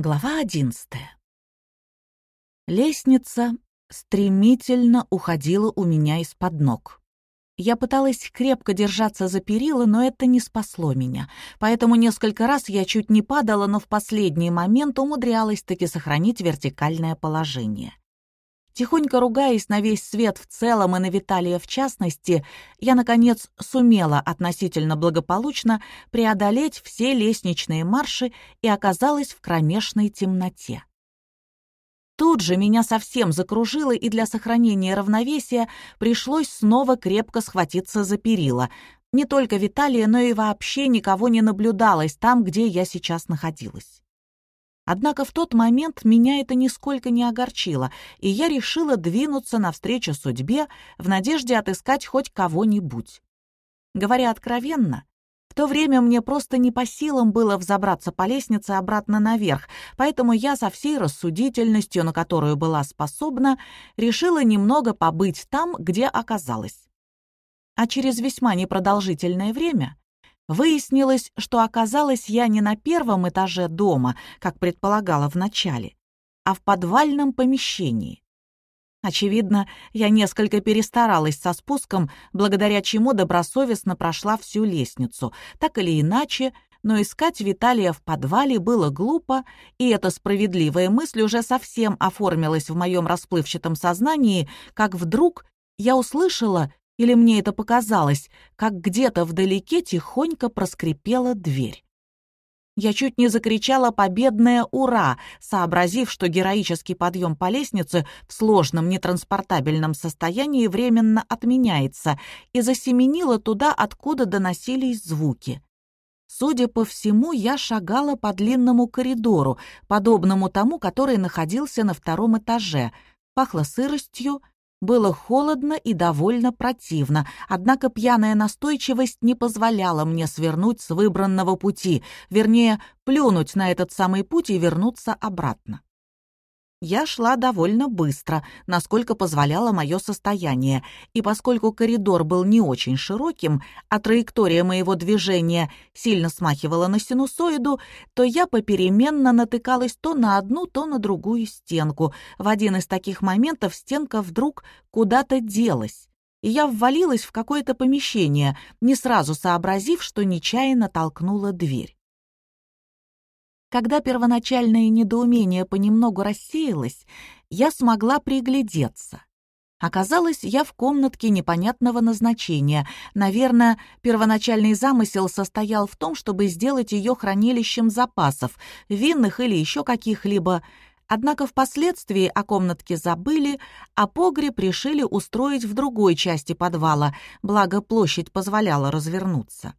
Глава одиннадцатая. Лестница стремительно уходила у меня из-под ног. Я пыталась крепко держаться за перила, но это не спасло меня, поэтому несколько раз я чуть не падала, но в последний момент умудрялась таки сохранить вертикальное положение. Тихонько ругаясь на весь свет в целом и на Виталия в частности, я, наконец, сумела относительно благополучно преодолеть все лестничные марши и оказалась в кромешной темноте. Тут же меня совсем закружило, и для сохранения равновесия пришлось снова крепко схватиться за перила. Не только Виталия, но и вообще никого не наблюдалось там, где я сейчас находилась. Однако в тот момент меня это нисколько не огорчило, и я решила двинуться навстречу судьбе в надежде отыскать хоть кого-нибудь. Говоря откровенно, в то время мне просто не по силам было взобраться по лестнице обратно наверх, поэтому я со всей рассудительностью, на которую была способна, решила немного побыть там, где оказалась. А через весьма непродолжительное время Выяснилось, что оказалась я не на первом этаже дома, как предполагала вначале, а в подвальном помещении. Очевидно, я несколько перестаралась со спуском, благодаря чему добросовестно прошла всю лестницу. Так или иначе, но искать Виталия в подвале было глупо, и эта справедливая мысль уже совсем оформилась в моем расплывчатом сознании, как вдруг я услышала или мне это показалось, как где-то вдалеке тихонько проскрипела дверь. Я чуть не закричала победное «Ура!», сообразив, что героический подъем по лестнице в сложном нетранспортабельном состоянии временно отменяется, и засеменила туда, откуда доносились звуки. Судя по всему, я шагала по длинному коридору, подобному тому, который находился на втором этаже. Пахло сыростью, было холодно и довольно противно, однако пьяная настойчивость не позволяла мне свернуть с выбранного пути, вернее, плюнуть на этот самый путь и вернуться обратно. Я шла довольно быстро, насколько позволяло мое состояние, и поскольку коридор был не очень широким, а траектория моего движения сильно смахивала на синусоиду, то я попеременно натыкалась то на одну, то на другую стенку. В один из таких моментов стенка вдруг куда-то делась, и я ввалилась в какое-то помещение, не сразу сообразив, что нечаянно толкнула дверь. Когда первоначальное недоумение понемногу рассеялось, я смогла приглядеться. Оказалось, я в комнатке непонятного назначения. Наверное, первоначальный замысел состоял в том, чтобы сделать ее хранилищем запасов, винных или еще каких-либо. Однако впоследствии о комнатке забыли, а погреб решили устроить в другой части подвала, благо площадь позволяла развернуться.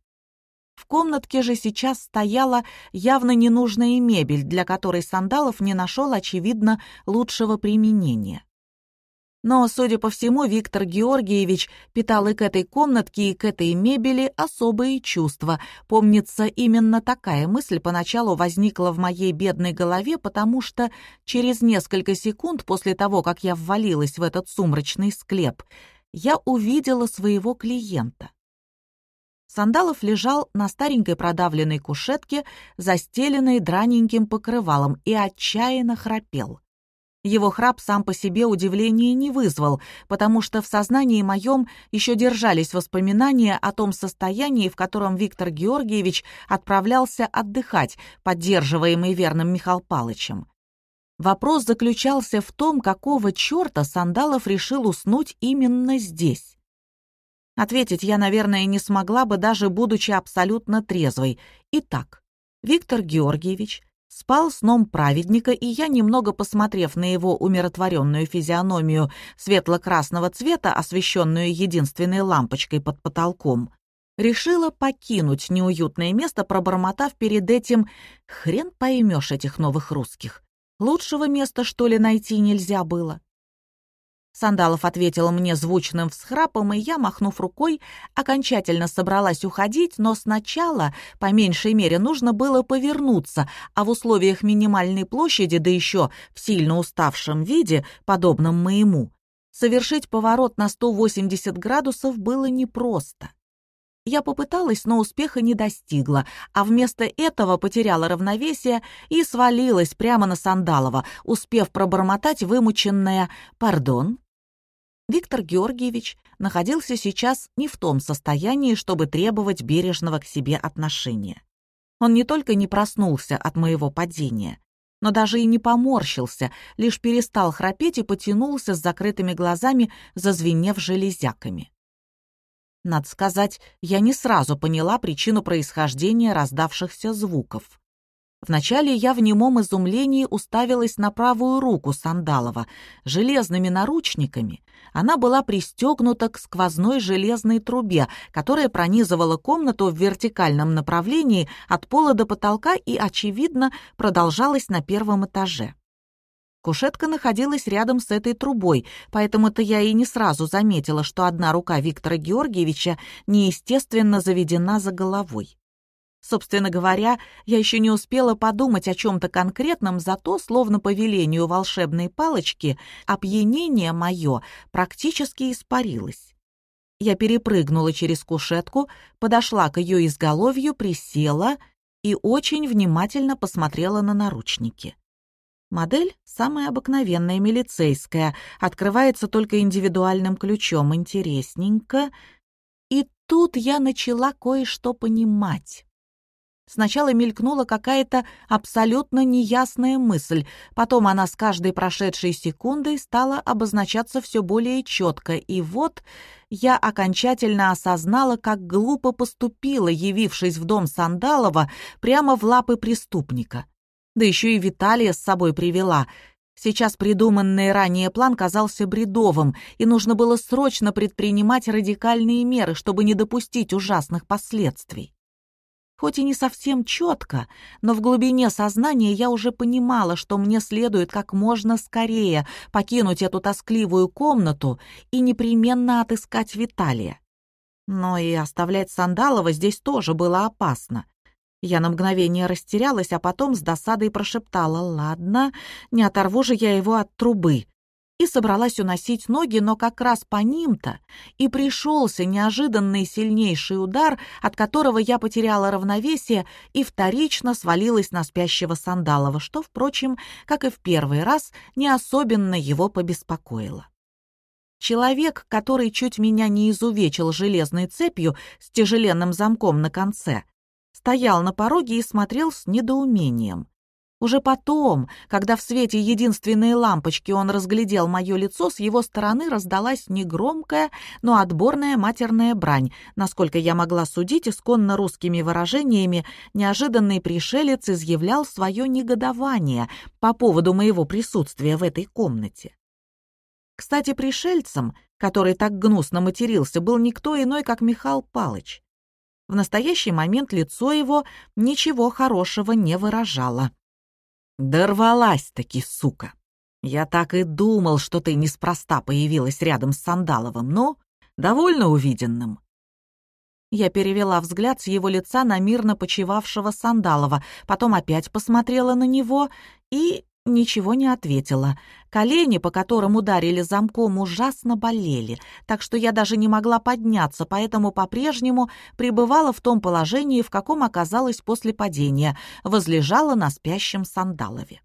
В комнатке же сейчас стояла явно ненужная мебель, для которой Сандалов не нашел, очевидно, лучшего применения. Но, судя по всему, Виктор Георгиевич питал и к этой комнатке, и к этой мебели особые чувства. Помнится, именно такая мысль поначалу возникла в моей бедной голове, потому что через несколько секунд после того, как я ввалилась в этот сумрачный склеп, я увидела своего клиента. Сандалов лежал на старенькой продавленной кушетке, застеленной драненьким покрывалом, и отчаянно храпел. Его храп сам по себе удивления не вызвал, потому что в сознании моем еще держались воспоминания о том состоянии, в котором Виктор Георгиевич отправлялся отдыхать, поддерживаемый верным Михаил Палычем. Вопрос заключался в том, какого черта Сандалов решил уснуть именно здесь. Ответить я, наверное, не смогла бы, даже будучи абсолютно трезвой. Итак, Виктор Георгиевич спал сном праведника, и я, немного посмотрев на его умиротворенную физиономию светло-красного цвета, освещенную единственной лампочкой под потолком, решила покинуть неуютное место, пробормотав перед этим «хрен поймешь этих новых русских». Лучшего места, что ли, найти нельзя было. Сандалов ответил мне звучным всхрапом, и я, махнув рукой, окончательно собралась уходить, но сначала, по меньшей мере, нужно было повернуться, а в условиях минимальной площади, да еще в сильно уставшем виде, подобном моему, совершить поворот на 180 градусов было непросто. Я попыталась, но успеха не достигла, а вместо этого потеряла равновесие и свалилась прямо на Сандалова, успев пробормотать вымученное «Пардон». Виктор Георгиевич находился сейчас не в том состоянии, чтобы требовать бережного к себе отношения. Он не только не проснулся от моего падения, но даже и не поморщился, лишь перестал храпеть и потянулся с закрытыми глазами, зазвенев железяками. Надо сказать, я не сразу поняла причину происхождения раздавшихся звуков. Вначале я в немом изумлении уставилась на правую руку Сандалова. Железными наручниками она была пристегнута к сквозной железной трубе, которая пронизывала комнату в вертикальном направлении от пола до потолка и, очевидно, продолжалась на первом этаже. Кушетка находилась рядом с этой трубой, поэтому-то я и не сразу заметила, что одна рука Виктора Георгиевича неестественно заведена за головой. Собственно говоря, я еще не успела подумать о чем-то конкретном, зато, словно по велению волшебной палочки, опьянение мое практически испарилось. Я перепрыгнула через кушетку, подошла к ее изголовью, присела и очень внимательно посмотрела на наручники. Модель самая обыкновенная милицейская, открывается только индивидуальным ключом, интересненько. И тут я начала кое-что понимать. Сначала мелькнула какая-то абсолютно неясная мысль, потом она с каждой прошедшей секундой стала обозначаться все более четко, и вот я окончательно осознала, как глупо поступила, явившись в дом Сандалова прямо в лапы преступника да еще и Виталия с собой привела. Сейчас придуманный ранее план казался бредовым, и нужно было срочно предпринимать радикальные меры, чтобы не допустить ужасных последствий. Хоть и не совсем четко, но в глубине сознания я уже понимала, что мне следует как можно скорее покинуть эту тоскливую комнату и непременно отыскать Виталия. Но и оставлять Сандалова здесь тоже было опасно. Я на мгновение растерялась, а потом с досадой прошептала «Ладно, не оторву же я его от трубы» и собралась уносить ноги, но как раз по ним-то и пришелся неожиданный сильнейший удар, от которого я потеряла равновесие и вторично свалилась на спящего Сандалова, что, впрочем, как и в первый раз, не особенно его побеспокоило. Человек, который чуть меня не изувечил железной цепью с тяжеленным замком на конце, стоял на пороге и смотрел с недоумением. Уже потом, когда в свете единственной лампочки он разглядел мое лицо, с его стороны раздалась негромкая, но отборная матерная брань. Насколько я могла судить, исконно русскими выражениями, неожиданный пришелец изъявлял свое негодование по поводу моего присутствия в этой комнате. Кстати, пришельцем, который так гнусно матерился, был никто иной, как Михаил Палыч. В настоящий момент лицо его ничего хорошего не выражало. «Дорвалась-таки, сука! Я так и думал, что ты неспроста появилась рядом с Сандаловым, но довольно увиденным». Я перевела взгляд с его лица на мирно почивавшего Сандалова, потом опять посмотрела на него и ничего не ответила. Колени, по которым ударили замком, ужасно болели, так что я даже не могла подняться, поэтому по-прежнему пребывала в том положении, в каком оказалась после падения, возлежала на спящем сандалове.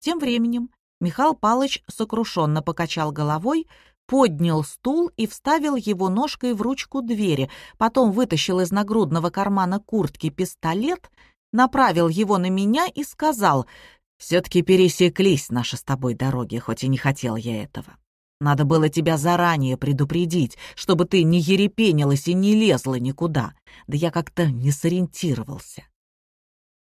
Тем временем Михаил Палыч сокрушенно покачал головой, поднял стул и вставил его ножкой в ручку двери, потом вытащил из нагрудного кармана куртки пистолет, направил его на меня и сказал — все-таки пересеклись наши с тобой дороги, хоть и не хотел я этого. Надо было тебя заранее предупредить, чтобы ты не ерепенилась и не лезла никуда. Да я как-то не сориентировался.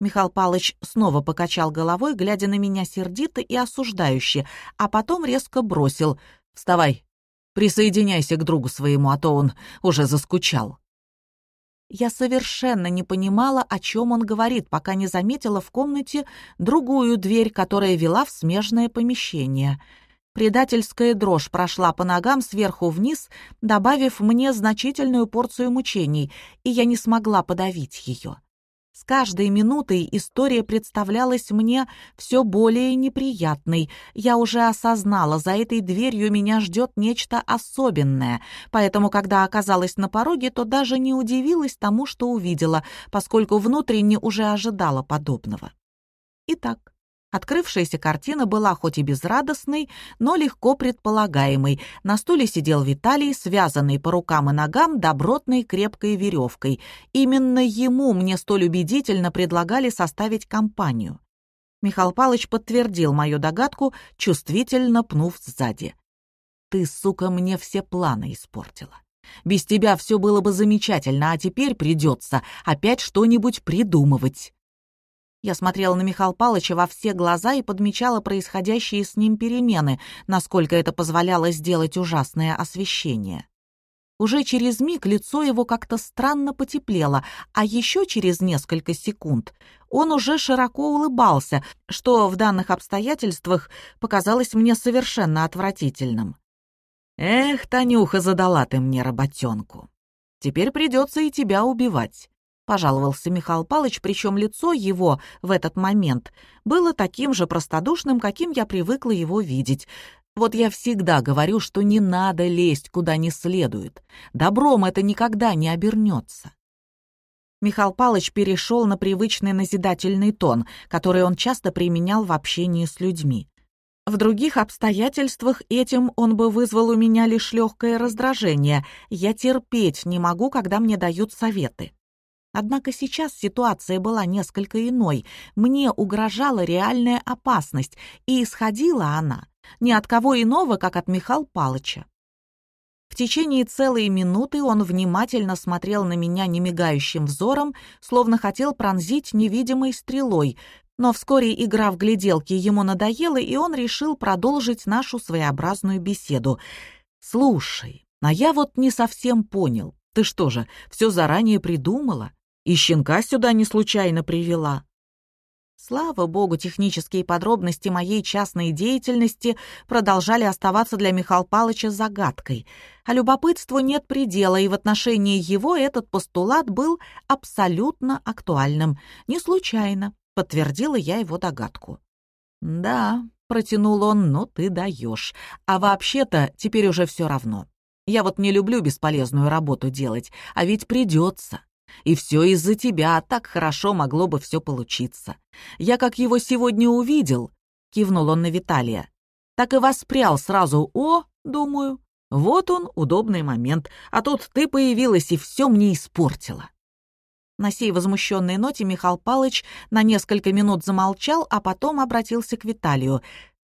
Михаил Палыч снова покачал головой, глядя на меня сердито и осуждающе, а потом резко бросил. «Вставай, присоединяйся к другу своему, а то он уже заскучал». Я совершенно не понимала, о чем он говорит, пока не заметила в комнате другую дверь, которая вела в смежное помещение. Предательская дрожь прошла по ногам сверху вниз, добавив мне значительную порцию мучений, и я не смогла подавить ее. С каждой минутой история представлялась мне все более неприятной. Я уже осознала, за этой дверью меня ждет нечто особенное, поэтому, когда оказалась на пороге, то даже не удивилась тому, что увидела, поскольку внутренне уже ожидала подобного. Итак, Открывшаяся картина была хоть и безрадостной, но легко предполагаемой. На стуле сидел Виталий, связанный по рукам и ногам добротной крепкой веревкой. Именно ему мне столь убедительно предлагали составить компанию. Михаил Палыч подтвердил мою догадку, чувствительно пнув сзади. «Ты, сука, мне все планы испортила. Без тебя все было бы замечательно, а теперь придется опять что-нибудь придумывать». Я смотрела на Михаила Палыча во все глаза и подмечала происходящие с ним перемены, насколько это позволяло сделать ужасное освещение. Уже через миг лицо его как-то странно потеплело, а еще через несколько секунд он уже широко улыбался, что в данных обстоятельствах показалось мне совершенно отвратительным. «Эх, Танюха, задала ты мне работенку. Теперь придется и тебя убивать. — пожаловался Михаил Палыч, причем лицо его в этот момент было таким же простодушным, каким я привыкла его видеть. Вот я всегда говорю, что не надо лезть куда не следует. Добром это никогда не обернется. Михаил Палыч перешел на привычный назидательный тон, который он часто применял в общении с людьми. В других обстоятельствах этим он бы вызвал у меня лишь легкое раздражение. Я терпеть не могу, когда мне дают советы. Однако сейчас ситуация была несколько иной. Мне угрожала реальная опасность, и исходила она ни от кого иного, как от Михаила Палыча. В течение целой минуты он внимательно смотрел на меня немигающим взором, словно хотел пронзить невидимой стрелой, но вскоре игра в гляделки ему надоела, и он решил продолжить нашу своеобразную беседу. «Слушай, а я вот не совсем понял. Ты что же, все заранее придумала? И щенка сюда не случайно привела. Слава богу, технические подробности моей частной деятельности продолжали оставаться для Михаила Павловича загадкой, а любопытству нет предела, и в отношении его этот постулат был абсолютно актуальным. Не случайно, подтвердила я его догадку. «Да», — протянул он, — «ну ты даешь. А вообще-то теперь уже все равно. Я вот не люблю бесполезную работу делать, а ведь придется. И все из-за тебя, так хорошо могло бы все получиться. Я как его сегодня увидел, кивнул он на Виталия, так и воспрял сразу, о, думаю, вот он, удобный момент, а тут ты появилась и все мне испортила. На сей возмущенной ноте Михаил Палыч на несколько минут замолчал, а потом обратился к Виталию.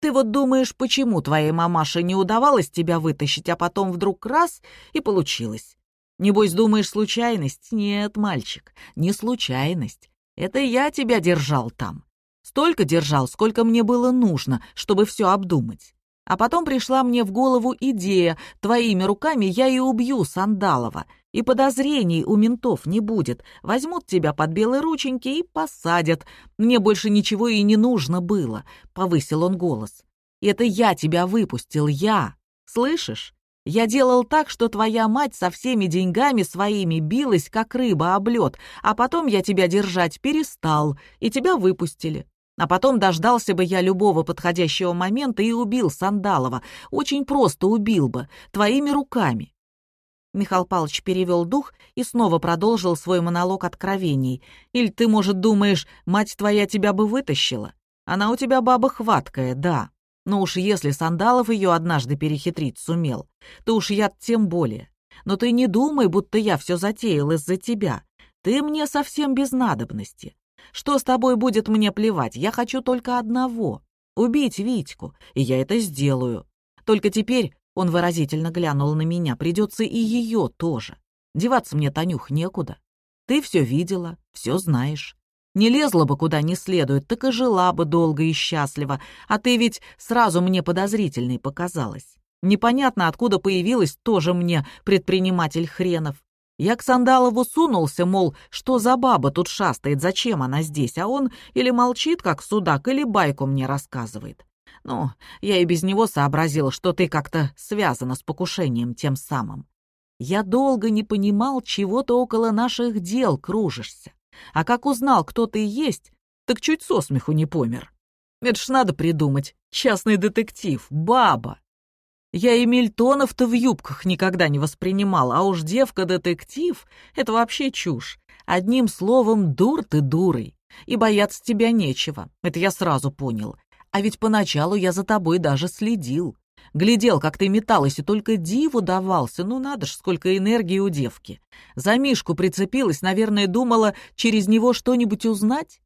«Ты вот думаешь, почему твоей мамаше не удавалось тебя вытащить, а потом вдруг раз — и получилось? Небось, думаешь, случайность? Нет, мальчик, не случайность. Это я тебя держал там. Столько держал, сколько мне было нужно, чтобы все обдумать. А потом пришла мне в голову идея, твоими руками я и убью Сандалова, и подозрений у ментов не будет. Возьмут тебя под белые рученьки и посадят. Мне больше ничего и не нужно было, — повысил он голос. Это я тебя выпустил, я. Слышишь? Я делал так, что твоя мать со всеми деньгами своими билась, как рыба об лед, а потом я тебя держать перестал, и тебя выпустили. А потом дождался бы я любого подходящего момента и убил Сандалова. Очень просто убил бы, твоими руками. Михаил Павлович перевел дух и снова продолжил свой монолог откровений. «Или ты, может, думаешь, мать твоя тебя бы вытащила? Она у тебя баба хваткая, да. Но уж если Сандалов ее однажды перехитрить сумел, то уж я тем более. Но ты не думай, будто я все затеял из-за тебя. Ты мне совсем без надобности. Что с тобой будет, мне плевать. Я хочу только одного — убить Витьку, и я это сделаю. Только теперь, — он выразительно глянул на меня, — придется и ее тоже. Деваться мне, Танюх, некуда. Ты все видела, все знаешь. Не лезла бы куда не следует, так и жила бы долго и счастливо. А ты ведь сразу мне подозрительной показалась. Непонятно, откуда появилась тоже мне предприниматель хренов. Я к Сандалову сунулся, мол, что за баба тут шастает, зачем она здесь, а он или молчит, как судак, или байку мне рассказывает. Ну, я и без него сообразил, что ты как-то связана с покушением тем самым. Я долго не понимал, чего ты около наших дел кружишься. А как узнал, кто ты есть, так чуть со смеху не помер. Это ж надо придумать. Частный детектив, баба. Я и Мильтонов-то в юбках никогда не воспринимал, а уж девка-детектив — это вообще чушь. Одним словом, дур ты дурой. И бояться тебя нечего, это я сразу понял. А ведь поначалу я за тобой даже следил. Глядел, как ты металась, и только диву давался. Ну надо ж, сколько энергии у девки. За Мишку прицепилась, наверное, думала через него что-нибудь узнать.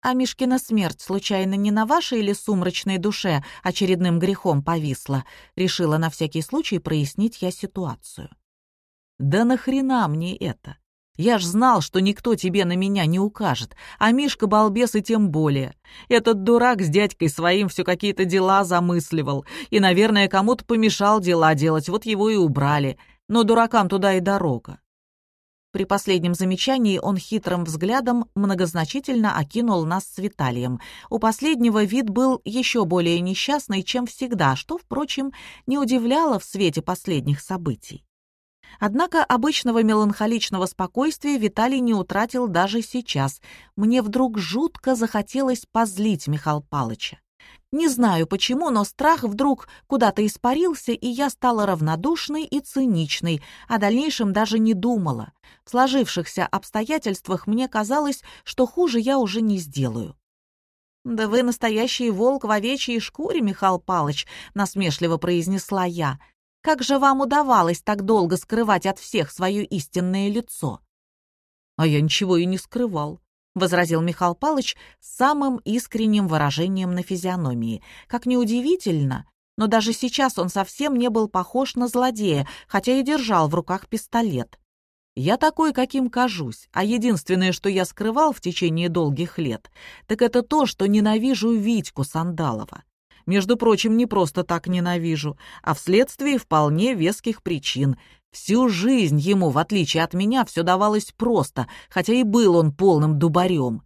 А Мишкина смерть случайно не на вашей или сумрачной душе очередным грехом повисла? Решила на всякий случай прояснить я ситуацию. Да нахрена мне это? Я ж знал, что никто тебе на меня не укажет, а Мишка балбес и тем более. Этот дурак с дядькой своим все какие-то дела замысливал, и, наверное, кому-то помешал дела делать, вот его и убрали. Но дуракам туда и дорога. При последнем замечании он хитрым взглядом многозначительно окинул нас с Виталием. У последнего вид был еще более несчастный, чем всегда, что, впрочем, не удивляло в свете последних событий. Однако обычного меланхоличного спокойствия Виталий не утратил даже сейчас. Мне вдруг жутко захотелось позлить Михаила Палыча. Не знаю почему, но страх вдруг куда-то испарился, и я стала равнодушной и циничной, о дальнейшем даже не думала. В сложившихся обстоятельствах мне казалось, что хуже я уже не сделаю. «Да вы настоящий волк в овечьей шкуре, Михаил Палыч», — насмешливо произнесла я. Как же вам удавалось так долго скрывать от всех свое истинное лицо?» «А я ничего и не скрывал», — возразил Михаил Палыч с самым искренним выражением на физиономии. Как неудивительно, но даже сейчас он совсем не был похож на злодея, хотя и держал в руках пистолет. Я такой, каким кажусь, а единственное, что я скрывал в течение долгих лет, так это то, что ненавижу Витьку Сандалова. Между прочим, не просто так ненавижу, а вследствие вполне веских причин. Всю жизнь ему, в отличие от меня, все давалось просто, хотя и был он полным дубарем.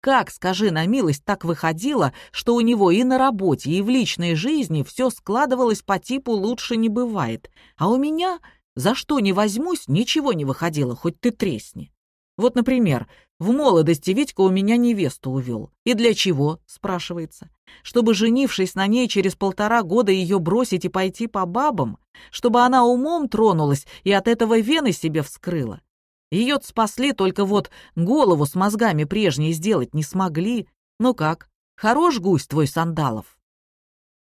Как, скажи на милость, так выходило, что у него и на работе, и в личной жизни все складывалось по типу «лучше не бывает», а у меня, за что не возьмусь, ничего не выходило, хоть ты тресни. Вот, например, в молодости Витька у меня невесту увел. И для чего, спрашивается? Чтобы, женившись на ней, через полтора года ее бросить и пойти по бабам? Чтобы она умом тронулась и от этого вены себе вскрыла? Ее спасли, только вот голову с мозгами прежней сделать не смогли. Ну как, хорош гусь твой Сандалов?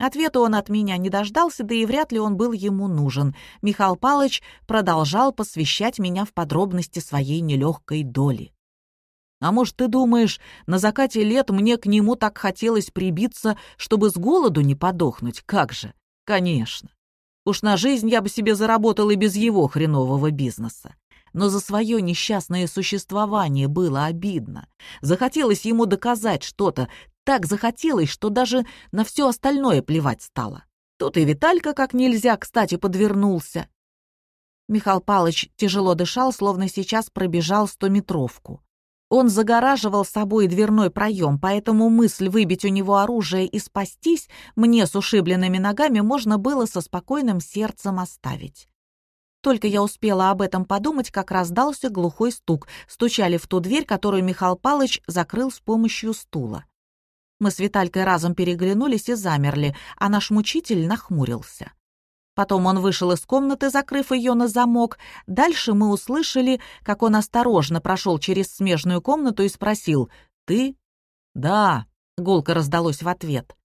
Ответа он от меня не дождался, да и вряд ли он был ему нужен. Михаил Палыч продолжал посвящать меня в подробности своей нелегкой доли. А может, ты думаешь, на закате лет мне к нему так хотелось прибиться, чтобы с голоду не подохнуть? Как же? Конечно. Уж на жизнь я бы себе заработал и без его хренового бизнеса. Но за свое несчастное существование было обидно. Захотелось ему доказать что-то, так захотелось, что даже на все остальное плевать стало. Тут и Виталька как нельзя, кстати, подвернулся. Михаил Палыч тяжело дышал, словно сейчас пробежал стометровку. Он загораживал собой дверной проем, поэтому мысль выбить у него оружие и спастись мне с ушибленными ногами можно было со спокойным сердцем оставить. Только я успела об этом подумать, как раздался глухой стук. Стучали в ту дверь, которую Михаил Палыч закрыл с помощью стула. Мы с Виталькой разом переглянулись и замерли, а наш мучитель нахмурился. Потом он вышел из комнаты, закрыв ее на замок. Дальше мы услышали, как он осторожно прошел через смежную комнату и спросил «Ты?» «Да», — гулко раздалось в ответ.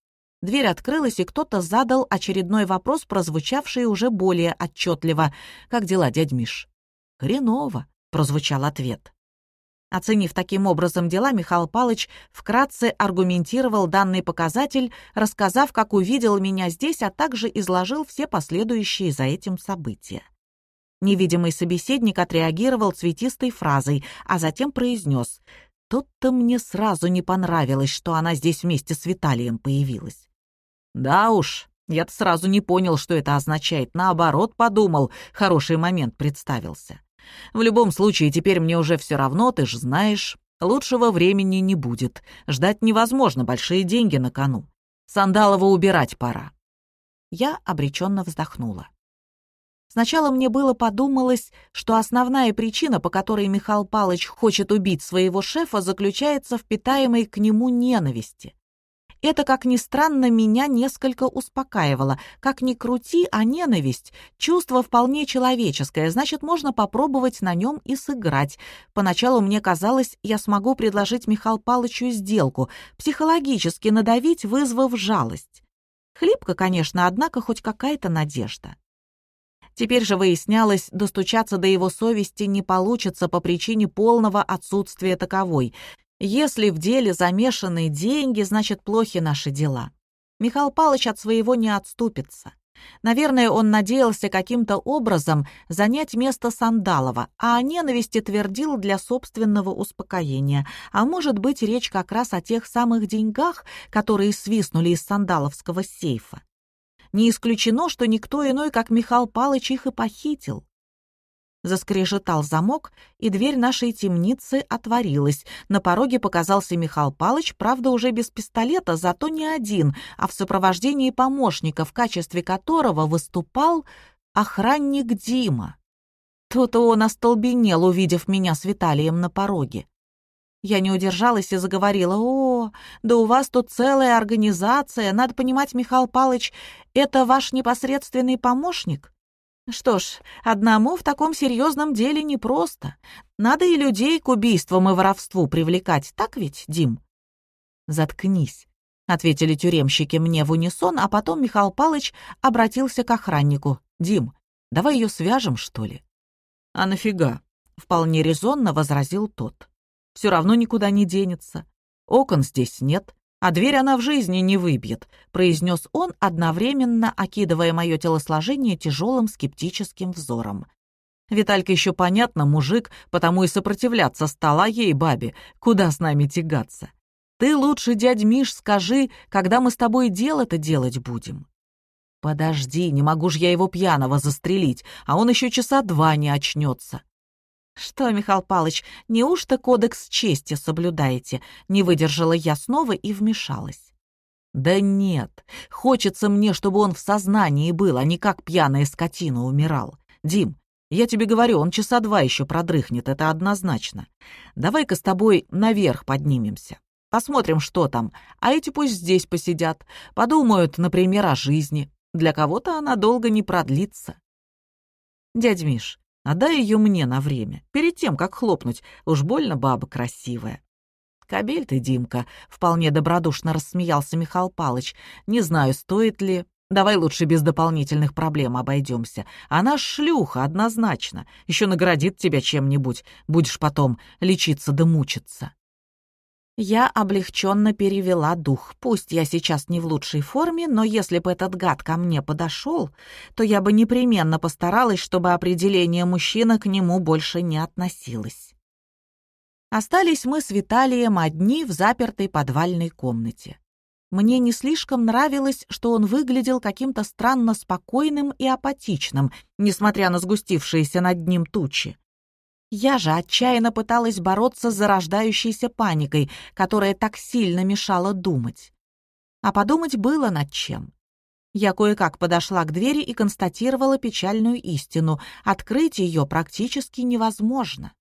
Дверь открылась, и кто-то задал очередной вопрос, прозвучавший уже более отчетливо. «Как дела, дядь Миш?» «Хреново», — прозвучал ответ. Оценив таким образом дела, Михаил Палыч вкратце аргументировал данный показатель, рассказав, как увидел меня здесь, а также изложил все последующие за этим события. Невидимый собеседник отреагировал цветистой фразой, а затем произнес «Тут-то мне сразу не понравилось, что она здесь вместе с Виталием появилась». «Да уж, я-то сразу не понял, что это означает. Наоборот, подумал, хороший момент представился. В любом случае, теперь мне уже все равно, ты же знаешь. Лучшего времени не будет. Ждать невозможно, большие деньги на кону. Сандалова убирать пора. Я обреченно вздохнула. Сначала мне было подумалось, что основная причина, по которой Михаил Палыч хочет убить своего шефа, заключается в питаемой к нему ненависти. Это, как ни странно, меня несколько успокаивало. Как ни крути, а ненависть — чувство вполне человеческое, значит, можно попробовать на нем и сыграть. Поначалу мне казалось, я смогу предложить Михаилу Палычу сделку, психологически надавить, вызвав жалость. Хлипко, конечно, однако хоть какая-то надежда. Теперь же выяснялось, достучаться до его совести не получится по причине полного отсутствия таковой. Если в деле замешаны деньги, значит, плохи наши дела. Михаил Палыч от своего не отступится. Наверное, он надеялся каким-то образом занять место Сандалова, а о ненависти твердил для собственного успокоения. А может быть, речь как раз о тех самых деньгах, которые свистнули из сандаловского сейфа. Не исключено, что никто иной, как Михаил Палыч, их и похитил. Заскрежетал замок, и дверь нашей темницы отворилась. На пороге показался Михаил Палыч, правда, уже без пистолета, зато не один, а в сопровождении помощника, в качестве которого выступал охранник Дима. То-то он остолбенел, увидев меня с Виталием на пороге. Я не удержалась и заговорила. «О, да у вас тут целая организация. Надо понимать, Михаил Палыч, это ваш непосредственный помощник?» Что ж, одному в таком серьезном деле непросто. Надо и людей к убийствам и воровству привлекать, так ведь, Дим? Заткнись, ответили тюремщики мне в унисон, а потом Михаил Палыч обратился к охраннику. Дим, давай ее свяжем, что ли? А нафига? Вполне резонно возразил тот. Все равно никуда не денется. Окон здесь нет, а дверь она в жизни не выбьет», — произнес он, одновременно окидывая мое телосложение тяжелым скептическим взором. Виталька еще понятно, мужик, потому и сопротивляться стала ей, бабе, куда с нами тягаться. Ты лучше, дядь Миш, скажи, когда мы с тобой дело-то делать будем. Подожди, не могу ж я его пьяного застрелить, а он еще часа два не очнется. «Что, Михаил Палыч, неужто кодекс чести соблюдаете?» Не выдержала я снова и вмешалась. «Да нет, хочется мне, чтобы он в сознании был, а не как пьяная скотина умирал. Дим, я тебе говорю, он часа два еще продрыхнет, это однозначно. Давай-ка с тобой наверх поднимемся. Посмотрим, что там, а эти пусть здесь посидят, подумают, например, о жизни. Для кого-то она долго не продлится». «Дядь Миш, Отдай ее мне на время, перед тем, как хлопнуть. Уж больно баба красивая. «Кобель ты, Димка», — вполне добродушно рассмеялся Михаил Палыч. «Не знаю, стоит ли. Давай лучше без дополнительных проблем обойдемся. Она шлюха, однозначно. Еще наградит тебя чем-нибудь. Будешь потом лечиться да мучиться». Я облегченно перевела дух. Пусть я сейчас не в лучшей форме, но если бы этот гад ко мне подошел, то я бы непременно постаралась, чтобы определение мужчины к нему больше не относилось. Остались мы с Виталием одни в запертой подвальной комнате. Мне не слишком нравилось, что он выглядел каким-то странно спокойным и апатичным, несмотря на сгустившиеся над ним тучи. Я же отчаянно пыталась бороться с зарождающейся паникой, которая так сильно мешала думать. А подумать было над чем. Я кое-как подошла к двери и констатировала печальную истину. Открыть ее практически невозможно.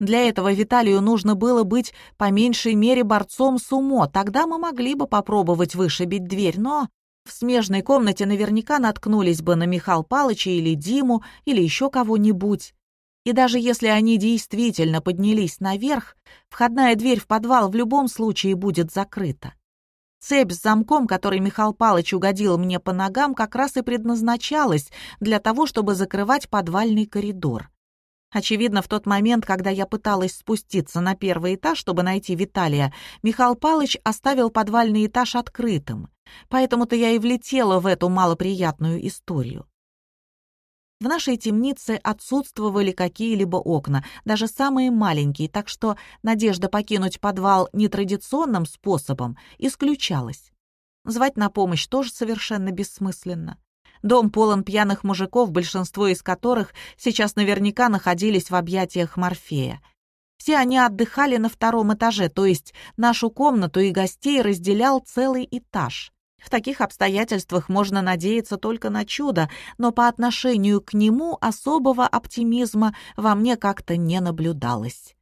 Для этого Виталию нужно было быть по меньшей мере борцом с умо, тогда мы могли бы попробовать вышибить дверь, но в смежной комнате наверняка наткнулись бы на Михаил Палыча или Диму или еще кого-нибудь. И даже если они действительно поднялись наверх, входная дверь в подвал в любом случае будет закрыта. Цепь с замком, который Михаил Палыч угодил мне по ногам, как раз и предназначалась для того, чтобы закрывать подвальный коридор. Очевидно, в тот момент, когда я пыталась спуститься на первый этаж, чтобы найти Виталия, Михаил Палыч оставил подвальный этаж открытым. Поэтому-то я и влетела в эту малоприятную историю. В нашей темнице отсутствовали какие-либо окна, даже самые маленькие, так что надежда покинуть подвал нетрадиционным способом исключалась. Звать на помощь тоже совершенно бессмысленно. Дом полон пьяных мужиков, большинство из которых сейчас наверняка находились в объятиях Морфея. Все они отдыхали на втором этаже, то есть нашу комнату и гостей разделял целый этаж. В таких обстоятельствах можно надеяться только на чудо, но по отношению к нему особого оптимизма во мне как-то не наблюдалось.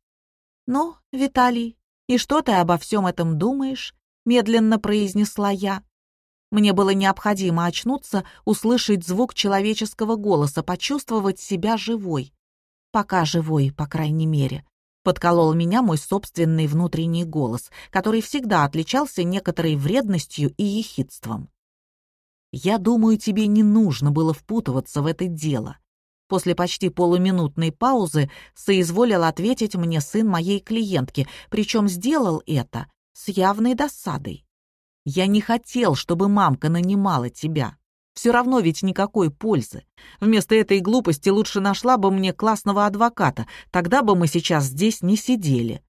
«Ну, Виталий, и что ты обо всем этом думаешь?» — медленно произнесла я. Мне было необходимо очнуться, услышать звук человеческого голоса, почувствовать себя живой. Пока живой, по крайней мере. Подколол меня мой собственный внутренний голос, который всегда отличался некоторой вредностью и ехидством. «Я думаю, тебе не нужно было впутываться в это дело». После почти полуминутной паузы соизволил ответить мне сын моей клиентки, причем сделал это с явной досадой. Я не хотел, чтобы мамка нанимала тебя. Все равно ведь никакой пользы. Вместо этой глупости лучше нашла бы мне классного адвоката, тогда бы мы сейчас здесь не сидели».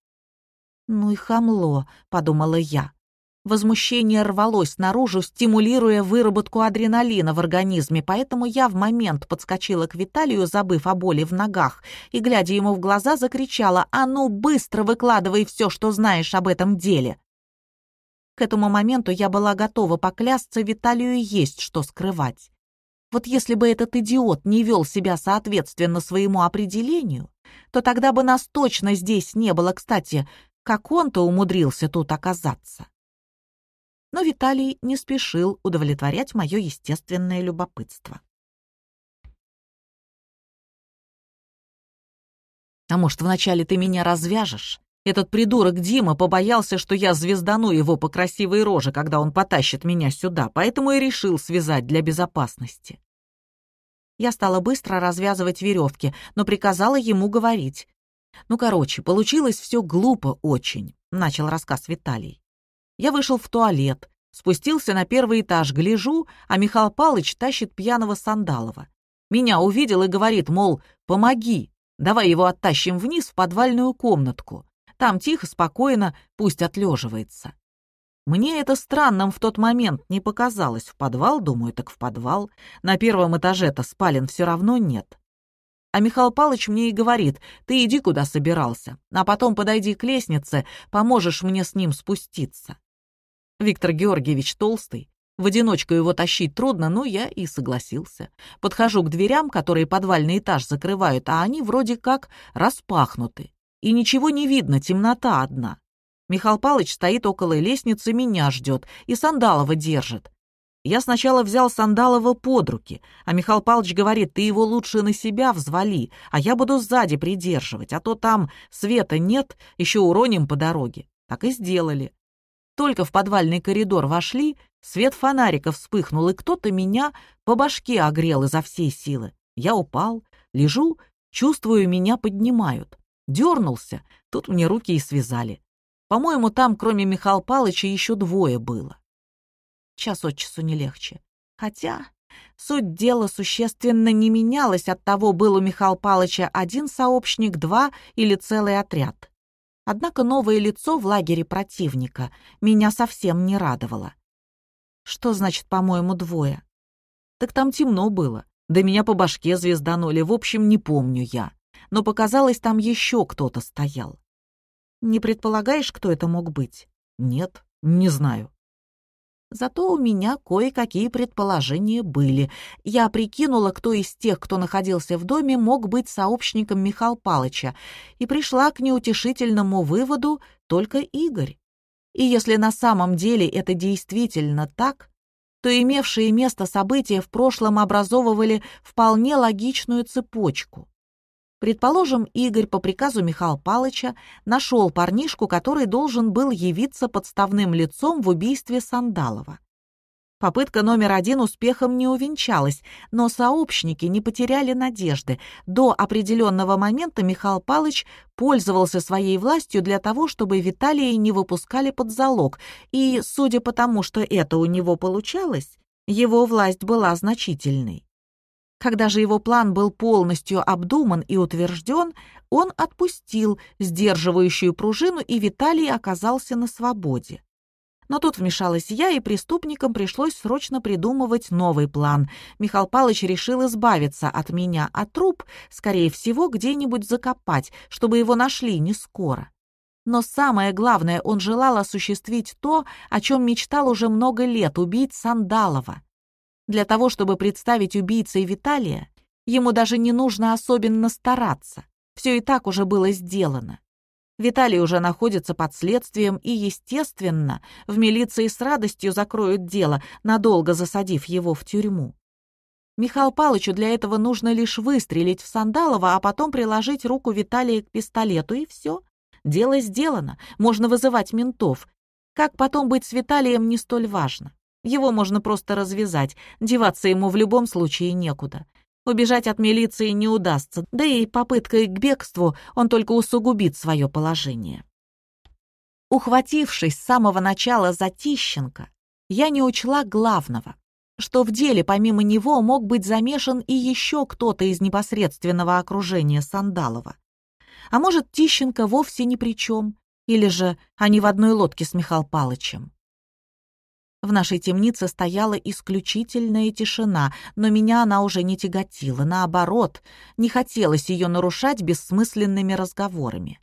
«Ну и хамло», — подумала я. Возмущение рвалось наружу, стимулируя выработку адреналина в организме, поэтому я в момент подскочила к Виталию, забыв о боли в ногах, и, глядя ему в глаза, закричала «А ну, быстро выкладывай все, что знаешь об этом деле!» К этому моменту я была готова поклясться, Виталию есть что скрывать. Вот если бы этот идиот не вел себя соответственно своему определению, то тогда бы нас точно здесь не было, кстати, как он-то умудрился тут оказаться. Но Виталий не спешил удовлетворять мое естественное любопытство. «А может, вначале ты меня развяжешь?» Этот придурок Дима побоялся, что я звездану его по красивой роже, когда он потащит меня сюда, поэтому и решил связать для безопасности. Я стала быстро развязывать веревки, но приказала ему говорить. «Ну, короче, получилось все глупо очень», — начал рассказ Виталий. Я вышел в туалет, спустился на первый этаж, гляжу, а Михаил Палыч тащит пьяного Сандалова. Меня увидел и говорит, мол, помоги, давай его оттащим вниз в подвальную комнатку. Там тихо, спокойно, пусть отлеживается. Мне это странным в тот момент не показалось. В подвал, думаю, так в подвал. На первом этаже-то спален все равно нет. А Михаил Палыч мне и говорит, ты иди куда собирался, а потом подойди к лестнице, поможешь мне с ним спуститься. Виктор Георгиевич толстый, в одиночку его тащить трудно, но я и согласился. Подхожу к дверям, которые подвальный этаж закрывают, а они вроде как распахнуты и ничего не видно, темнота одна. Михаил Палыч стоит около лестницы, меня ждет и Сандалова держит. Я сначала взял Сандалова под руки, а Михаил Павлович говорит, ты его лучше на себя взвали, а я буду сзади придерживать, а то там света нет, еще уроним по дороге. Так и сделали. Только в подвальный коридор вошли, свет фонарика вспыхнул, и кто-то меня по башке огрел изо всей силы. Я упал, лежу, чувствую, меня поднимают. Дернулся, тут мне руки и связали. По-моему, там, кроме Михаила Палыча, еще двое было. Час от часу не легче. Хотя суть дела существенно не менялась от того, был у Михаила Палыча один сообщник, два или целый отряд. Однако новое лицо в лагере противника меня совсем не радовало. Что значит, по-моему, двое? Так там темно было. Да меня по башке звезданули, в общем, не помню я но показалось, там еще кто-то стоял. Не предполагаешь, кто это мог быть? Нет, не знаю. Зато у меня кое-какие предположения были. Я прикинула, кто из тех, кто находился в доме, мог быть сообщником Михаила Палыча, и пришла к неутешительному выводу только Игорь. И если на самом деле это действительно так, то имевшие место события в прошлом образовывали вполне логичную цепочку. Предположим, Игорь по приказу Михаила Палыча нашел парнишку, который должен был явиться подставным лицом в убийстве Сандалова. Попытка номер один успехом не увенчалась, но сообщники не потеряли надежды. До определенного момента Михаил Палыч пользовался своей властью для того, чтобы Виталия не выпускали под залог, и, судя по тому, что это у него получалось, его власть была значительной. Когда же его план был полностью обдуман и утвержден, он отпустил сдерживающую пружину, и Виталий оказался на свободе. Но тут вмешалась я, и преступникам пришлось срочно придумывать новый план. Михаил Павлович решил избавиться от меня, а труп, скорее всего, где-нибудь закопать, чтобы его нашли не скоро. Но самое главное, он желал осуществить то, о чем мечтал уже много лет — убить Сандалова. Для того, чтобы представить убийцей Виталия, ему даже не нужно особенно стараться. Все и так уже было сделано. Виталий уже находится под следствием и, естественно, в милиции с радостью закроют дело, надолго засадив его в тюрьму. Михаилу Палычу для этого нужно лишь выстрелить в Сандалова, а потом приложить руку Виталия к пистолету, и все. Дело сделано, можно вызывать ментов. Как потом быть с Виталием, не столь важно. Его можно просто развязать, деваться ему в любом случае некуда. Убежать от милиции не удастся, да и попыткой к бегству он только усугубит свое положение. Ухватившись с самого начала за Тищенко, я не учла главного, что в деле помимо него мог быть замешан и еще кто-то из непосредственного окружения Сандалова. А может, Тищенко вовсе ни при чем, или же они в одной лодке с Михаил Палычем. В нашей темнице стояла исключительная тишина, но меня она уже не тяготила, наоборот, не хотелось ее нарушать бессмысленными разговорами.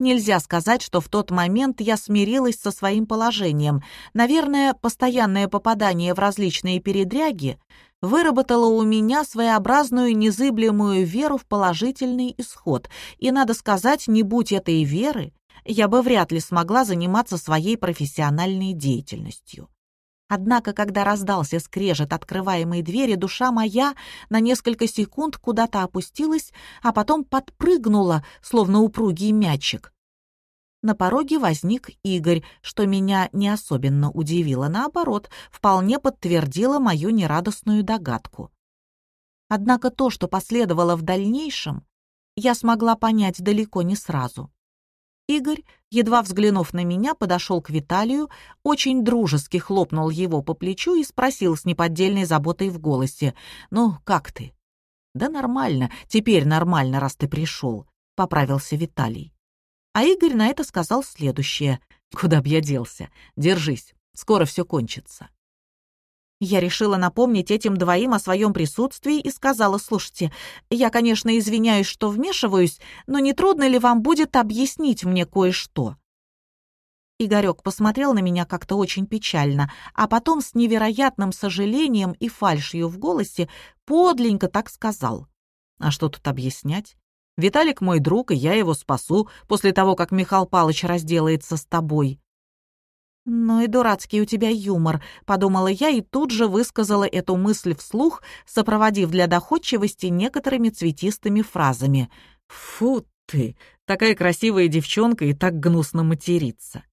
Нельзя сказать, что в тот момент я смирилась со своим положением. Наверное, постоянное попадание в различные передряги выработало у меня своеобразную незыблемую веру в положительный исход. И, надо сказать, не будь этой веры, я бы вряд ли смогла заниматься своей профессиональной деятельностью. Однако, когда раздался скрежет открываемой двери, душа моя на несколько секунд куда-то опустилась, а потом подпрыгнула, словно упругий мячик. На пороге возник Игорь, что меня не особенно удивило, наоборот, вполне подтвердило мою нерадостную догадку. Однако то, что последовало в дальнейшем, я смогла понять далеко не сразу. Игорь, едва взглянув на меня, подошел к Виталию, очень дружески хлопнул его по плечу и спросил с неподдельной заботой в голосе, «Ну, как ты?» «Да нормально, теперь нормально, раз ты пришел», — поправился Виталий. А Игорь на это сказал следующее, «Куда б я делся? Держись, скоро все кончится». Я решила напомнить этим двоим о своем присутствии и сказала, «Слушайте, я, конечно, извиняюсь, что вмешиваюсь, но не трудно ли вам будет объяснить мне кое-что?» Игорек посмотрел на меня как-то очень печально, а потом с невероятным сожалением и фальшью в голосе подленько так сказал. «А что тут объяснять? Виталик мой друг, и я его спасу после того, как Михаил Палыч разделается с тобой. «Ну и дурацкий у тебя юмор», — подумала я и тут же высказала эту мысль вслух, сопроводив для доходчивости некоторыми цветистыми фразами. «Фу ты, такая красивая девчонка и так гнусно материться».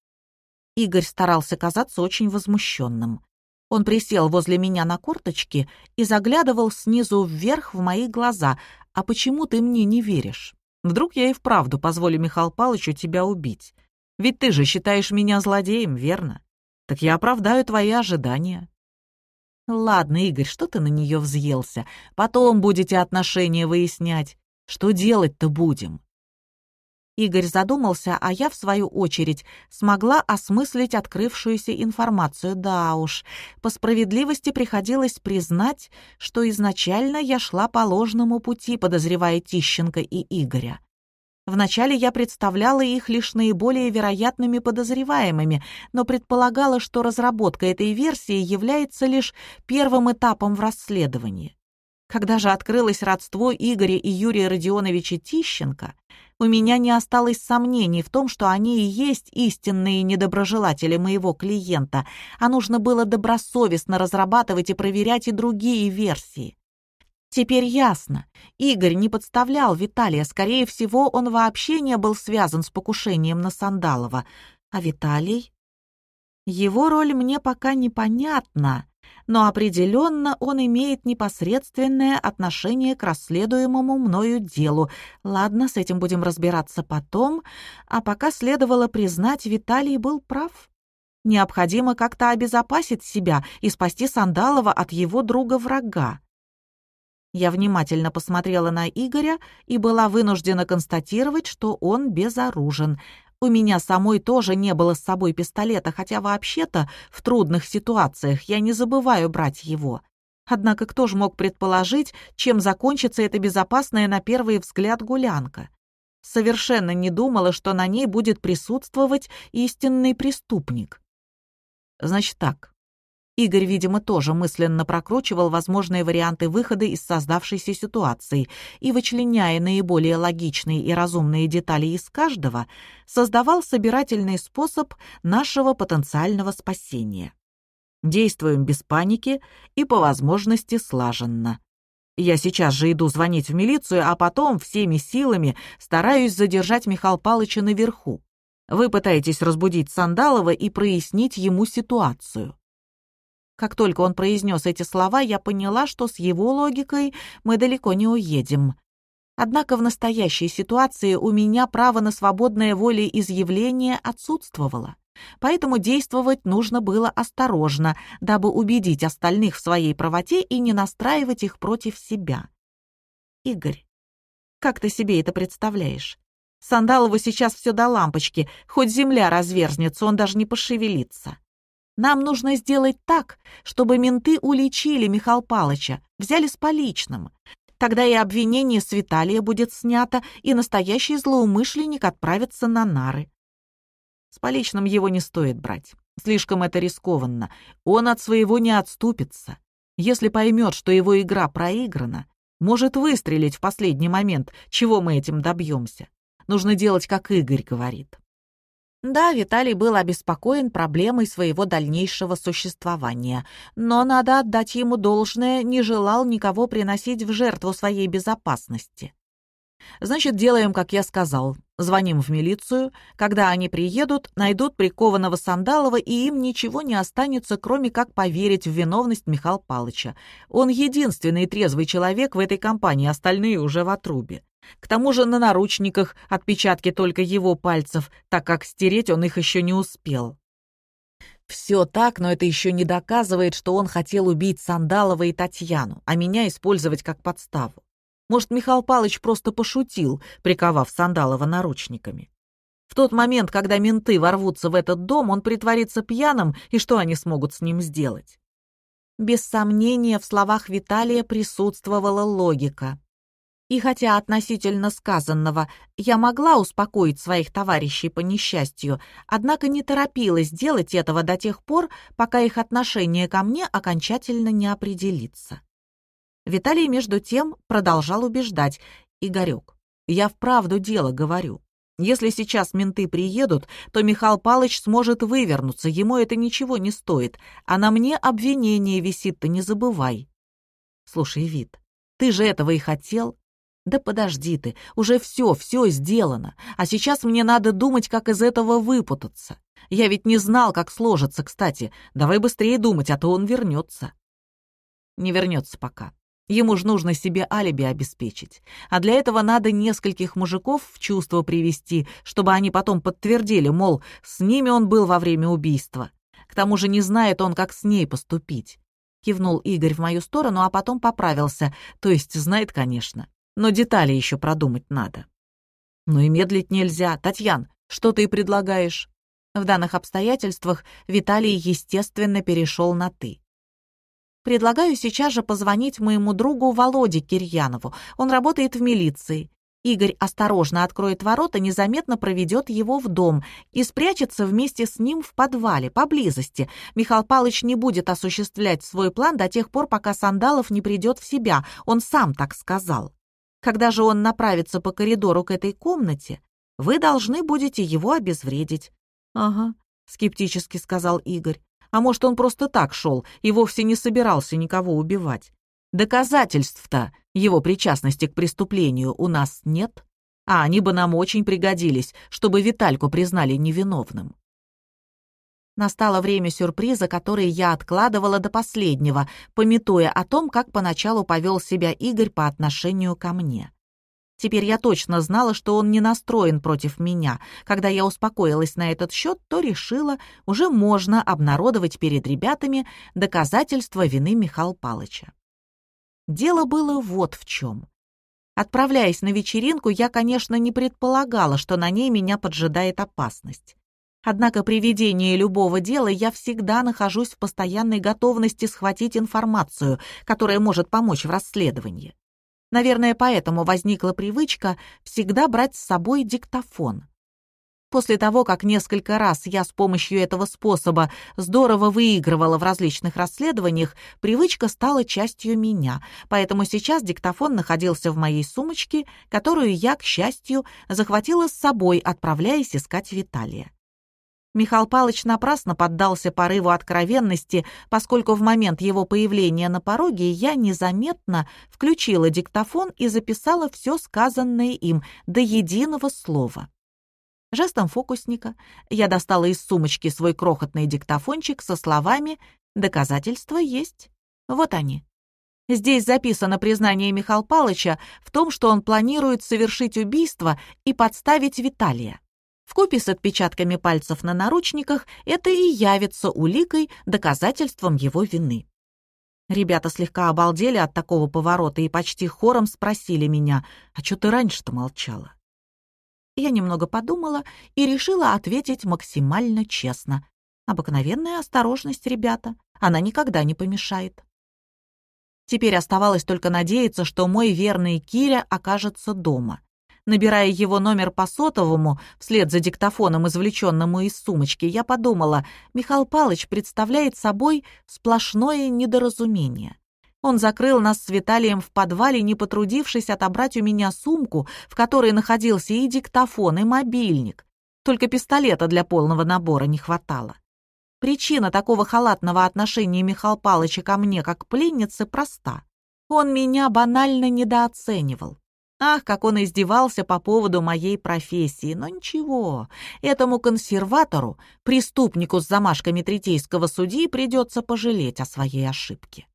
Игорь старался казаться очень возмущенным. Он присел возле меня на корточки и заглядывал снизу вверх в мои глаза. «А почему ты мне не веришь? Вдруг я и вправду позволю Михаилу Палычу тебя убить?» Ведь ты же считаешь меня злодеем, верно? Так я оправдаю твои ожидания». «Ладно, Игорь, что ты на нее взъелся? Потом будете отношения выяснять. Что делать-то будем?» Игорь задумался, а я, в свою очередь, смогла осмыслить открывшуюся информацию. Да уж, по справедливости приходилось признать, что изначально я шла по ложному пути, подозревая Тищенко и Игоря. Вначале я представляла их лишь наиболее вероятными подозреваемыми, но предполагала, что разработка этой версии является лишь первым этапом в расследовании. Когда же открылось родство Игоря и Юрия Родионовича Тищенко, у меня не осталось сомнений в том, что они и есть истинные недоброжелатели моего клиента, а нужно было добросовестно разрабатывать и проверять и другие версии. Теперь ясно. Игорь не подставлял Виталия. Скорее всего, он вообще не был связан с покушением на Сандалова. А Виталий? Его роль мне пока непонятна, но определенно он имеет непосредственное отношение к расследуемому мною делу. Ладно, с этим будем разбираться потом, а пока следовало признать, Виталий был прав. Необходимо как-то обезопасить себя и спасти Сандалова от его друга-врага. Я внимательно посмотрела на Игоря и была вынуждена констатировать, что он безоружен. У меня самой тоже не было с собой пистолета, хотя вообще-то в трудных ситуациях я не забываю брать его. Однако кто же мог предположить, чем закончится эта безопасная на первый взгляд гулянка? совершенно не думала, что на ней будет присутствовать истинный преступник. Значит так. Игорь, видимо, тоже мысленно прокручивал возможные варианты выхода из создавшейся ситуации и, вычленяя наиболее логичные и разумные детали из каждого, создавал собирательный способ нашего потенциального спасения. Действуем без паники и, по возможности, слаженно. Я сейчас же иду звонить в милицию, а потом всеми силами стараюсь задержать Михаила Палыча наверху. Вы пытаетесь разбудить Сандалова и прояснить ему ситуацию. Как только он произнес эти слова, я поняла, что с его логикой мы далеко не уедем. Однако в настоящей ситуации у меня право на свободное волеизъявление отсутствовало. Поэтому действовать нужно было осторожно, дабы убедить остальных в своей правоте и не настраивать их против себя. Игорь, как ты себе это представляешь? Сандалову сейчас все до лампочки, хоть земля разверзнется, он даже не пошевелится. Нам нужно сделать так, чтобы менты уличили Михаила Палыча, взяли с поличным. Тогда и обвинение с Виталия будет снято, и настоящий злоумышленник отправится на нары. С поличным его не стоит брать. Слишком это рискованно. Он от своего не отступится. Если поймет, что его игра проиграна, может выстрелить в последний момент, чего мы этим добьемся. Нужно делать, как Игорь говорит. Да, Виталий был обеспокоен проблемой своего дальнейшего существования, но надо отдать ему должное, не желал никого приносить в жертву своей безопасности. Значит, делаем, как я сказал. Звоним в милицию. Когда они приедут, найдут прикованного Сандалова, и им ничего не останется, кроме как поверить в виновность Михаила Палыча. Он единственный трезвый человек в этой компании, остальные уже в отрубе. К тому же на наручниках отпечатки только его пальцев, так как стереть он их еще не успел. Все так, но это еще не доказывает, что он хотел убить Сандалова и Татьяну, а меня использовать как подставу. Может, Михаил Палыч просто пошутил, приковав Сандалова наручниками. В тот момент, когда менты ворвутся в этот дом, он притворится пьяным, и что они смогут с ним сделать? Без сомнения, в словах Виталия присутствовала логика. И хотя относительно сказанного я могла успокоить своих товарищей по несчастью, однако не торопилась делать этого до тех пор, пока их отношение ко мне окончательно не определится. Виталий, между тем, продолжал убеждать. «Игорек, я вправду дело говорю. Если сейчас менты приедут, то Михаил Палыч сможет вывернуться, ему это ничего не стоит, а на мне обвинение висит, ты не забывай». «Слушай, Вит, ты же этого и хотел?» «Да подожди ты, уже все, все сделано, а сейчас мне надо думать, как из этого выпутаться. Я ведь не знал, как сложится, кстати. Давай быстрее думать, а то он вернется». «Не вернется пока. Ему же нужно себе алиби обеспечить. А для этого надо нескольких мужиков в чувство привести, чтобы они потом подтвердили, мол, с ними он был во время убийства. К тому же не знает он, как с ней поступить. Кивнул Игорь в мою сторону, а потом поправился. То есть знает, конечно. Но детали еще продумать надо. Ну и медлить нельзя. Татьян, что ты предлагаешь? В данных обстоятельствах Виталий, естественно, перешел на «ты». Предлагаю сейчас же позвонить моему другу Володе Кирьянову. Он работает в милиции. Игорь осторожно откроет ворота, незаметно проведет его в дом и спрячется вместе с ним в подвале, поблизости. Михаил Палыч не будет осуществлять свой план до тех пор, пока Сандалов не придет в себя. Он сам так сказал. Когда же он направится по коридору к этой комнате, вы должны будете его обезвредить. «Ага», — скептически сказал Игорь. А может, он просто так шел и вовсе не собирался никого убивать. Доказательств-то его причастности к преступлению у нас нет, а они бы нам очень пригодились, чтобы Витальку признали невиновным. Настало время сюрприза, который я откладывала до последнего, пометуя о том, как поначалу повел себя Игорь по отношению ко мне. Теперь я точно знала, что он не настроен против меня. Когда я успокоилась на этот счет, то решила, уже можно обнародовать перед ребятами доказательства вины Михаила Палыча. Дело было вот в чем. Отправляясь на вечеринку, я, конечно, не предполагала, что на ней меня поджидает опасность. Однако при ведении любого дела я всегда нахожусь в постоянной готовности схватить информацию, которая может помочь в расследовании. Наверное, поэтому возникла привычка всегда брать с собой диктофон. После того, как несколько раз я с помощью этого способа здорово выигрывала в различных расследованиях, привычка стала частью меня, поэтому сейчас диктофон находился в моей сумочке, которую я, к счастью, захватила с собой, отправляясь искать Виталия. Михаил Палыч напрасно поддался порыву откровенности, поскольку в момент его появления на пороге я незаметно включила диктофон и записала все сказанное им до единого слова. Жестом фокусника я достала из сумочки свой крохотный диктофончик со словами «Доказательства есть». Вот они. Здесь записано признание Михаила Палыча в том, что он планирует совершить убийство и подставить Виталия. Вкупе с отпечатками пальцев на наручниках это и явится уликой, доказательством его вины. Ребята слегка обалдели от такого поворота и почти хором спросили меня, «А что ты раньше-то молчала?» Я немного подумала и решила ответить максимально честно. Обыкновенная осторожность, ребята, она никогда не помешает. Теперь оставалось только надеяться, что мой верный Киря окажется дома. Набирая его номер по сотовому, вслед за диктофоном, извлеченному из сумочки, я подумала, Михаил Палыч представляет собой сплошное недоразумение. Он закрыл нас с Виталием в подвале, не потрудившись отобрать у меня сумку, в которой находился и диктофон, и мобильник. Только пистолета для полного набора не хватало. Причина такого халатного отношения Михаила Палыча ко мне, как пленнице, проста. Он меня банально недооценивал. Ах, как он издевался по поводу моей профессии. Но ничего, этому консерватору, преступнику с замашками третейского судьи, придется пожалеть о своей ошибке.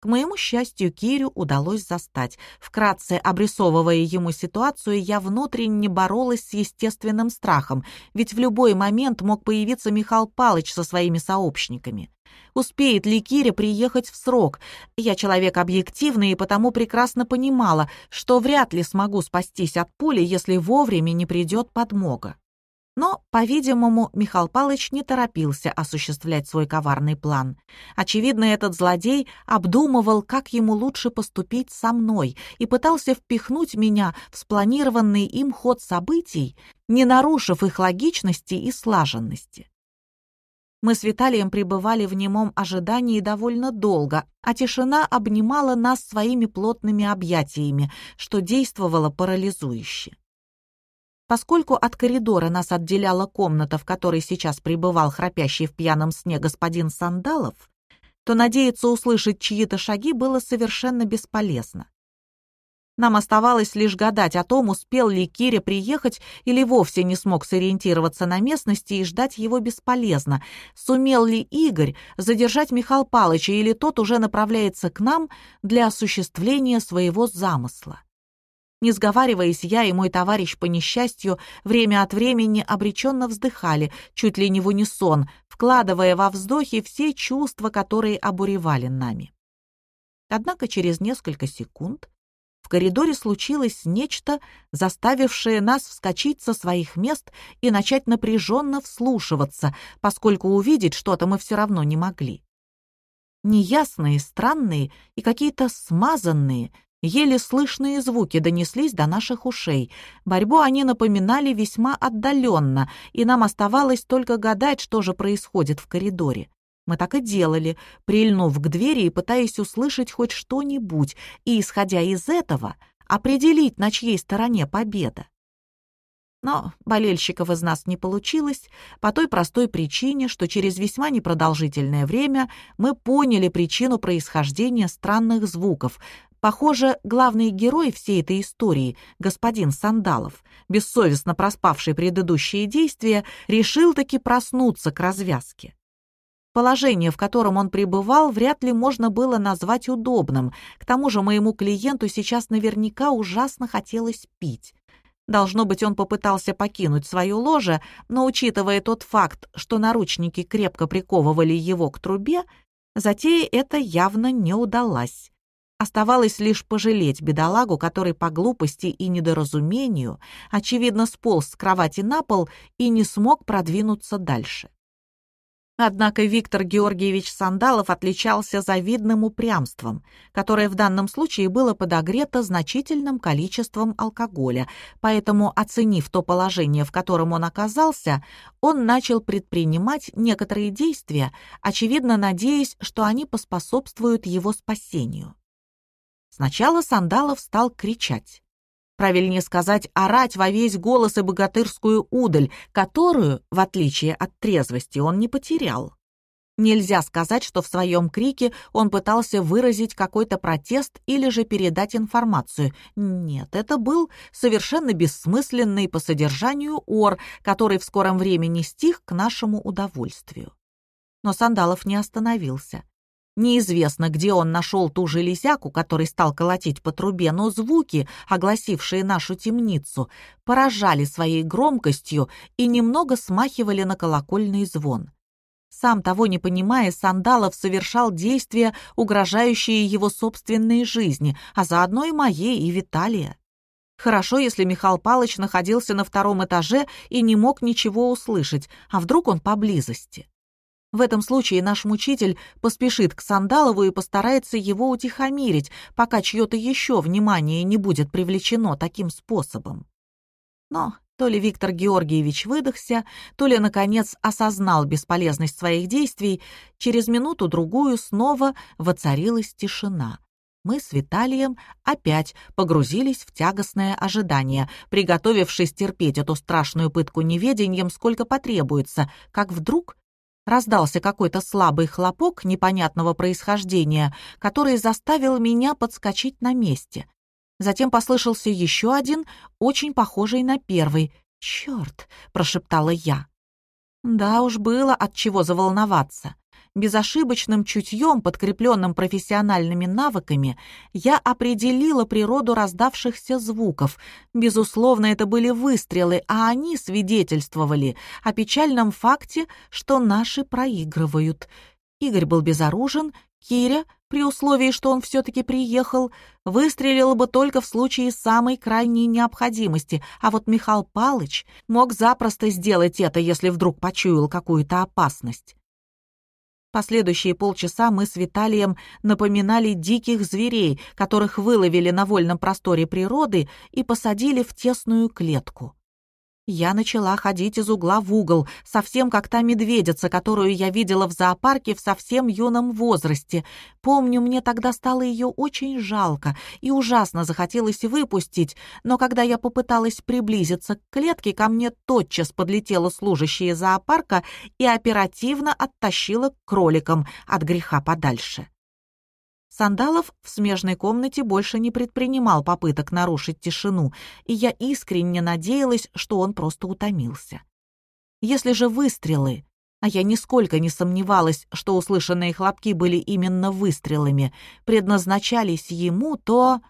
К моему счастью, Кирю удалось застать. Вкратце обрисовывая ему ситуацию, я внутренне боролась с естественным страхом, ведь в любой момент мог появиться Михаил Палыч со своими сообщниками. Успеет ли Киря приехать в срок? Я человек объективный и потому прекрасно понимала, что вряд ли смогу спастись от пули, если вовремя не придет подмога. Но, по-видимому, Михаил Палыч не торопился осуществлять свой коварный план. Очевидно, этот злодей обдумывал, как ему лучше поступить со мной, и пытался впихнуть меня в спланированный им ход событий, не нарушив их логичности и слаженности. Мы с Виталием пребывали в немом ожидании довольно долго, а тишина обнимала нас своими плотными объятиями, что действовало парализующе. Поскольку от коридора нас отделяла комната, в которой сейчас пребывал храпящий в пьяном сне господин Сандалов, то надеяться услышать чьи-то шаги было совершенно бесполезно. Нам оставалось лишь гадать о том, успел ли Киря приехать или вовсе не смог сориентироваться на местности и ждать его бесполезно. Сумел ли Игорь задержать Михаила Палыча или тот уже направляется к нам для осуществления своего замысла. Не сговариваясь, я и мой товарищ по несчастью время от времени обреченно вздыхали, чуть ли не в унисон, вкладывая во вздохи все чувства, которые обуревали нами. Однако через несколько секунд коридоре случилось нечто, заставившее нас вскочить со своих мест и начать напряженно вслушиваться, поскольку увидеть что-то мы все равно не могли. Неясные, странные и какие-то смазанные, еле слышные звуки донеслись до наших ушей. Борьбу они напоминали весьма отдаленно, и нам оставалось только гадать, что же происходит в коридоре. Мы так и делали, прильнув к двери и пытаясь услышать хоть что-нибудь, и, исходя из этого, определить, на чьей стороне победа. Но болельщиков из нас не получилось по той простой причине, что через весьма непродолжительное время мы поняли причину происхождения странных звуков. Похоже, главный герой всей этой истории, господин Сандалов, бессовестно проспавший предыдущие действия, решил таки проснуться к развязке. Положение, в котором он пребывал, вряд ли можно было назвать удобным. К тому же моему клиенту сейчас наверняка ужасно хотелось пить. Должно быть, он попытался покинуть свое ложе, но, учитывая тот факт, что наручники крепко приковывали его к трубе, затея эта явно не удалась. Оставалось лишь пожалеть бедолагу, который по глупости и недоразумению, очевидно, сполз с кровати на пол и не смог продвинуться дальше. Однако Виктор Георгиевич Сандалов отличался завидным упрямством, которое в данном случае было подогрето значительным количеством алкоголя, поэтому, оценив то положение, в котором он оказался, он начал предпринимать некоторые действия, очевидно надеясь, что они поспособствуют его спасению. Сначала Сандалов стал кричать. Правильнее сказать, орать во весь голос и богатырскую удаль, которую, в отличие от трезвости, он не потерял. Нельзя сказать, что в своем крике он пытался выразить какой-то протест или же передать информацию. Нет, это был совершенно бессмысленный по содержанию ор, который в скором времени стих к нашему удовольствию. Но Сандалов не остановился. Неизвестно, где он нашел ту железяку, который стал колотить по трубе, но звуки, огласившие нашу темницу, поражали своей громкостью и немного смахивали на колокольный звон. Сам того не понимая, Сандалов совершал действия, угрожающие его собственной жизни, а заодно и моей, и Виталия. Хорошо, если Михаил Палыч находился на втором этаже и не мог ничего услышать, а вдруг он поблизости. В этом случае наш мучитель поспешит к Сандалову и постарается его утихомирить, пока чье-то еще внимание не будет привлечено таким способом. Но то ли Виктор Георгиевич выдохся, то ли, наконец, осознал бесполезность своих действий, через минуту-другую снова воцарилась тишина. Мы с Виталием опять погрузились в тягостное ожидание, приготовившись терпеть эту страшную пытку неведением, сколько потребуется, как вдруг Раздался какой-то слабый хлопок непонятного происхождения, который заставил меня подскочить на месте. Затем послышался еще один, очень похожий на первый. «Черт!» — прошептала я. Да уж было от чего заволноваться безошибочным чутьем, подкрепленным профессиональными навыками, я определила природу раздавшихся звуков. Безусловно, это были выстрелы, а они свидетельствовали о печальном факте, что наши проигрывают. Игорь был безоружен, Киря, при условии, что он все-таки приехал, выстрелил бы только в случае самой крайней необходимости, а вот Михаил Палыч мог запросто сделать это, если вдруг почуял какую-то опасность. Последующие полчаса мы с Виталием напоминали диких зверей, которых выловили на вольном просторе природы и посадили в тесную клетку. Я начала ходить из угла в угол, совсем как та медведица, которую я видела в зоопарке в совсем юном возрасте. Помню, мне тогда стало ее очень жалко и ужасно захотелось выпустить, но когда я попыталась приблизиться к клетке, ко мне тотчас подлетела служащая зоопарка и оперативно оттащила к кроликам от греха подальше. Сандалов в смежной комнате больше не предпринимал попыток нарушить тишину, и я искренне надеялась, что он просто утомился. Если же выстрелы, а я нисколько не сомневалась, что услышанные хлопки были именно выстрелами, предназначались ему, то...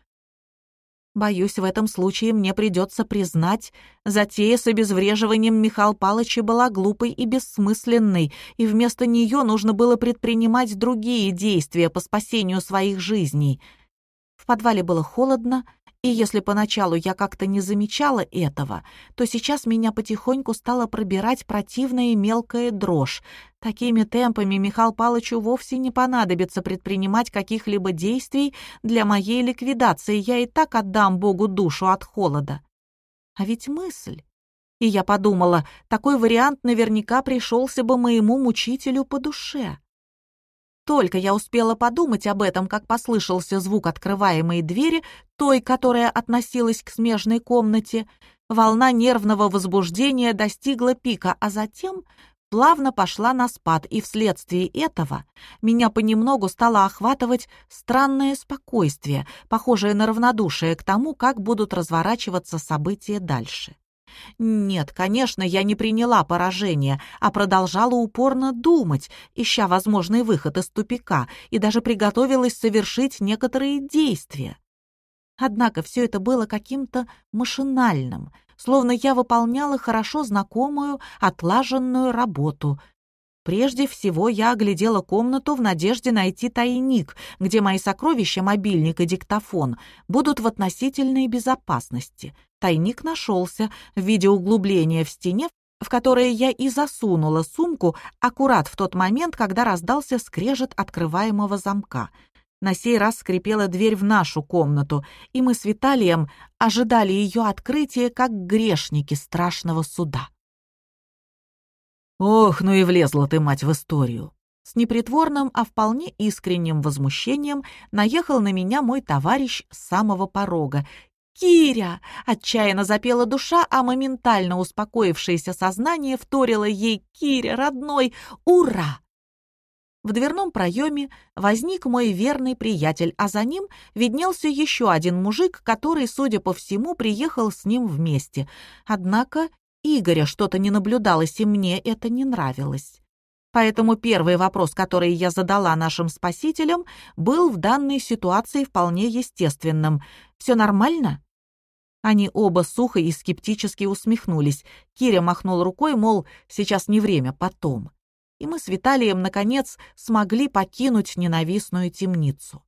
Боюсь, в этом случае мне придется признать, затея с обезвреживанием Михаила Палыча была глупой и бессмысленной, и вместо нее нужно было предпринимать другие действия по спасению своих жизней. В подвале было холодно, и если поначалу я как-то не замечала этого, то сейчас меня потихоньку стала пробирать противная мелкая дрожь. Такими темпами Михаил Палычу вовсе не понадобится предпринимать каких-либо действий для моей ликвидации. Я и так отдам Богу душу от холода. А ведь мысль... И я подумала, такой вариант наверняка пришелся бы моему мучителю по душе. Только я успела подумать об этом, как послышался звук открываемой двери, той, которая относилась к смежной комнате. Волна нервного возбуждения достигла пика, а затем плавно пошла на спад, и вследствие этого меня понемногу стало охватывать странное спокойствие, похожее на равнодушие к тому, как будут разворачиваться события дальше. Нет, конечно, я не приняла поражение, а продолжала упорно думать, ища возможный выход из тупика, и даже приготовилась совершить некоторые действия. Однако все это было каким-то машинальным, словно я выполняла хорошо знакомую, отлаженную работу. Прежде всего я оглядела комнату в надежде найти тайник, где мои сокровища, мобильник и диктофон будут в относительной безопасности. Тайник нашелся в виде углубления в стене, в которое я и засунула сумку аккурат в тот момент, когда раздался скрежет открываемого замка. На сей раз скрипела дверь в нашу комнату, и мы с Виталием ожидали ее открытия как грешники страшного суда. «Ох, ну и влезла ты, мать, в историю!» С непритворным, а вполне искренним возмущением наехал на меня мой товарищ с самого порога. «Киря!» — отчаянно запела душа, а моментально успокоившееся сознание вторило ей «Киря, родной! Ура!» В дверном проеме возник мой верный приятель, а за ним виднелся еще один мужик, который, судя по всему, приехал с ним вместе. Однако Игоря что-то не наблюдалось, и мне это не нравилось. Поэтому первый вопрос, который я задала нашим спасителям, был в данной ситуации вполне естественным. «Все нормально?» Они оба сухо и скептически усмехнулись. Киря махнул рукой, мол, сейчас не время, потом. И мы с Виталием, наконец, смогли покинуть ненавистную темницу.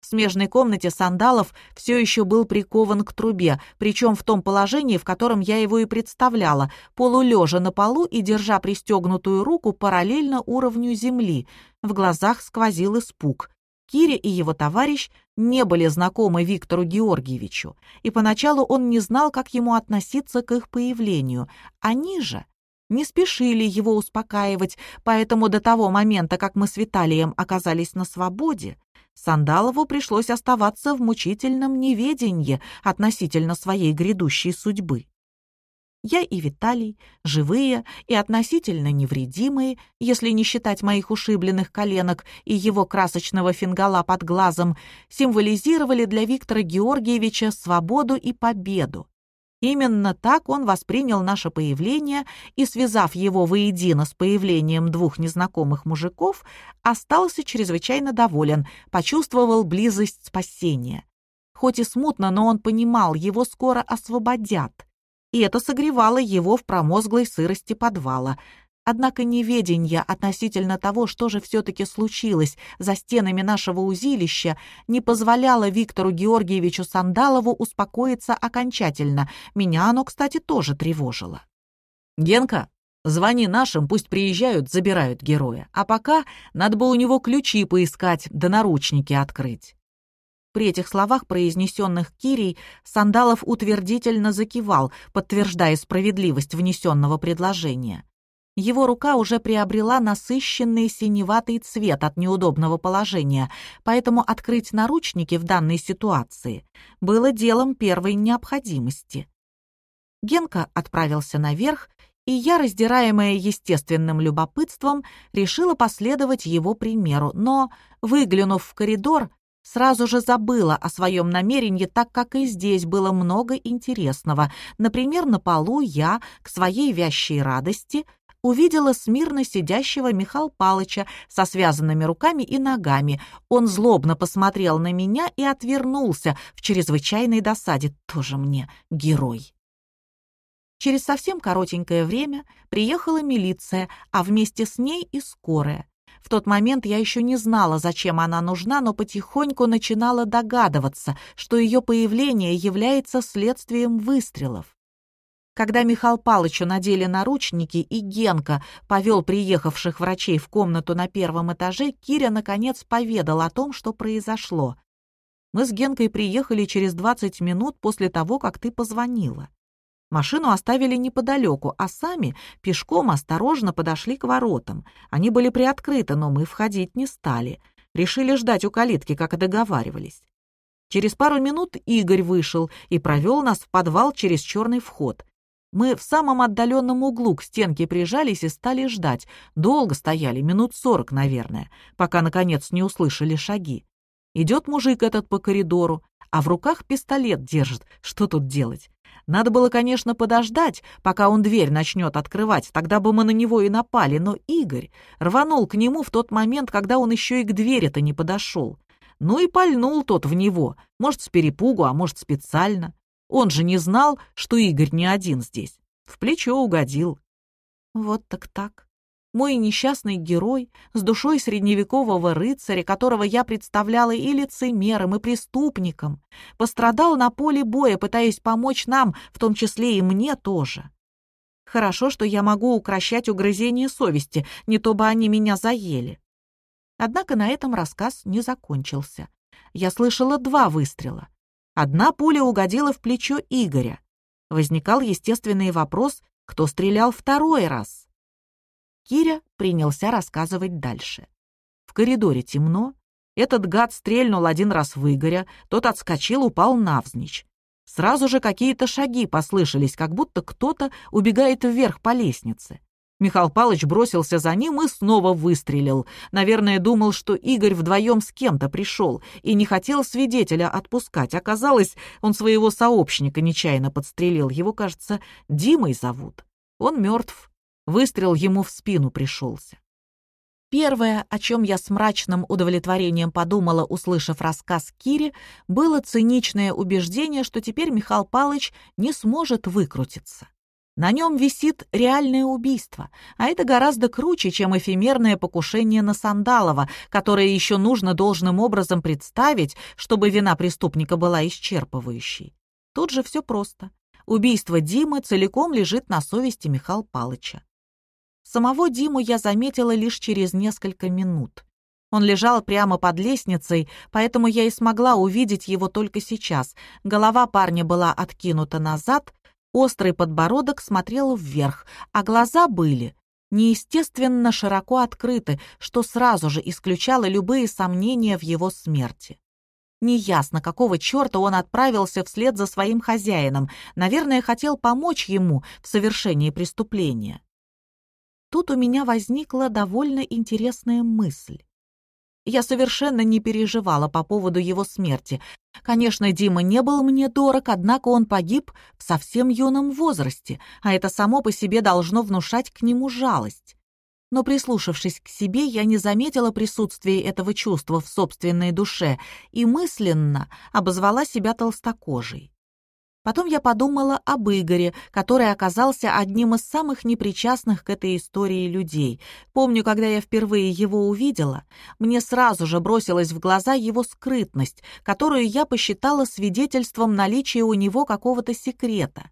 В смежной комнате Сандалов все еще был прикован к трубе, причем в том положении, в котором я его и представляла, полулежа на полу и держа пристегнутую руку параллельно уровню земли. В глазах сквозил испуг. Кире и его товарищ не были знакомы Виктору Георгиевичу, и поначалу он не знал, как ему относиться к их появлению. Они же не спешили его успокаивать, поэтому до того момента, как мы с Виталием оказались на свободе, Сандалову пришлось оставаться в мучительном неведении относительно своей грядущей судьбы. Я и Виталий, живые и относительно невредимые, если не считать моих ушибленных коленок и его красочного фингала под глазом, символизировали для Виктора Георгиевича свободу и победу. Именно так он воспринял наше появление и, связав его воедино с появлением двух незнакомых мужиков, остался чрезвычайно доволен, почувствовал близость спасения. Хоть и смутно, но он понимал, его скоро освободят. И это согревало его в промозглой сырости подвала — Однако неведение относительно того, что же все-таки случилось за стенами нашего узилища, не позволяло Виктору Георгиевичу Сандалову успокоиться окончательно. Меня оно, кстати, тоже тревожило. «Генка, звони нашим, пусть приезжают, забирают героя. А пока надо бы у него ключи поискать, да наручники открыть». При этих словах, произнесенных Кирей, Сандалов утвердительно закивал, подтверждая справедливость внесенного предложения. Его рука уже приобрела насыщенный синеватый цвет от неудобного положения, поэтому открыть наручники в данной ситуации было делом первой необходимости. Генка отправился наверх, и я, раздираемая естественным любопытством, решила последовать его примеру, но, выглянув в коридор, сразу же забыла о своем намерении, так как и здесь было много интересного. Например, на полу я, к своей вящей радости, увидела смирно сидящего Михал Палыча со связанными руками и ногами. Он злобно посмотрел на меня и отвернулся в чрезвычайной досаде. Тоже мне герой. Через совсем коротенькое время приехала милиция, а вместе с ней и скорая. В тот момент я еще не знала, зачем она нужна, но потихоньку начинала догадываться, что ее появление является следствием выстрелов. Когда Михаил Палычу надели наручники и Генка повел приехавших врачей в комнату на первом этаже, Киря, наконец, поведал о том, что произошло. «Мы с Генкой приехали через 20 минут после того, как ты позвонила. Машину оставили неподалеку, а сами пешком осторожно подошли к воротам. Они были приоткрыты, но мы входить не стали. Решили ждать у калитки, как и договаривались. Через пару минут Игорь вышел и провел нас в подвал через черный вход. Мы в самом отдаленном углу к стенке прижались и стали ждать. Долго стояли, минут сорок, наверное, пока, наконец, не услышали шаги. Идет мужик этот по коридору, а в руках пистолет держит. Что тут делать? Надо было, конечно, подождать, пока он дверь начнет открывать, тогда бы мы на него и напали, но Игорь рванул к нему в тот момент, когда он еще и к двери-то не подошел. Ну и пальнул тот в него, может, с перепугу, а может, специально. Он же не знал, что Игорь не один здесь. В плечо угодил. Вот так так. Мой несчастный герой с душой средневекового рыцаря, которого я представляла и лицемером, и преступником, пострадал на поле боя, пытаясь помочь нам, в том числе и мне тоже. Хорошо, что я могу укращать угрызение совести, не то бы они меня заели. Однако на этом рассказ не закончился. Я слышала два выстрела. Одна пуля угодила в плечо Игоря. Возникал естественный вопрос, кто стрелял второй раз. Киря принялся рассказывать дальше. В коридоре темно. Этот гад стрельнул один раз в Игоря, тот отскочил, упал навзничь. Сразу же какие-то шаги послышались, как будто кто-то убегает вверх по лестнице. Михаил Палыч бросился за ним и снова выстрелил. Наверное, думал, что Игорь вдвоем с кем-то пришел и не хотел свидетеля отпускать. Оказалось, он своего сообщника нечаянно подстрелил. Его, кажется, Димой зовут. Он мертв. Выстрел ему в спину пришелся. Первое, о чем я с мрачным удовлетворением подумала, услышав рассказ Кири, было циничное убеждение, что теперь Михаил Палыч не сможет выкрутиться. На нем висит реальное убийство, а это гораздо круче, чем эфемерное покушение на Сандалова, которое еще нужно должным образом представить, чтобы вина преступника была исчерпывающей. Тут же все просто. Убийство Димы целиком лежит на совести Михаила Палыча. Самого Диму я заметила лишь через несколько минут. Он лежал прямо под лестницей, поэтому я и смогла увидеть его только сейчас. Голова парня была откинута назад, острый подбородок смотрел вверх, а глаза были неестественно широко открыты, что сразу же исключало любые сомнения в его смерти. Неясно, какого черта он отправился вслед за своим хозяином. Наверное, хотел помочь ему в совершении преступления. Тут у меня возникла довольно интересная мысль. Я совершенно не переживала по поводу его смерти. Конечно, Дима не был мне дорог, однако он погиб в совсем юном возрасте, а это само по себе должно внушать к нему жалость. Но прислушавшись к себе, я не заметила присутствия этого чувства в собственной душе и мысленно обозвала себя толстокожей. Потом я подумала об Игоре, который оказался одним из самых непричастных к этой истории людей. Помню, когда я впервые его увидела, мне сразу же бросилась в глаза его скрытность, которую я посчитала свидетельством наличия у него какого-то секрета.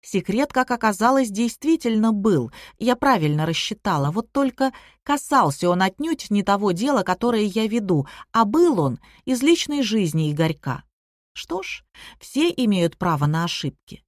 Секрет, как оказалось, действительно был, я правильно рассчитала, вот только касался он отнюдь не того дела, которое я веду, а был он из личной жизни Игорька. Что ж, все имеют право на ошибки.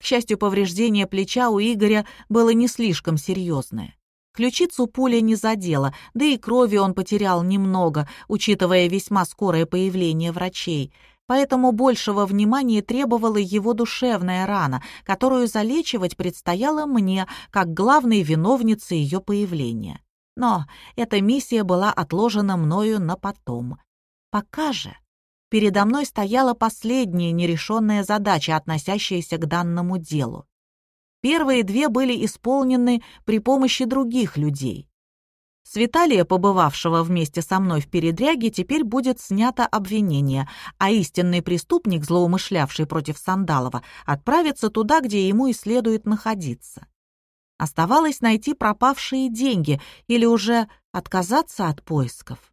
К счастью, повреждение плеча у Игоря было не слишком серьезное. Ключицу пуля не задела, да и крови он потерял немного, учитывая весьма скорое появление врачей. Поэтому большего внимания требовала его душевная рана, которую залечивать предстояло мне, как главной виновнице ее появления. Но эта миссия была отложена мною на потом. Пока же передо мной стояла последняя нерешенная задача, относящаяся к данному делу. Первые две были исполнены при помощи других людей. С Виталия, побывавшего вместе со мной в передряге, теперь будет снято обвинение, а истинный преступник, злоумышлявший против Сандалова, отправится туда, где ему и следует находиться. Оставалось найти пропавшие деньги или уже отказаться от поисков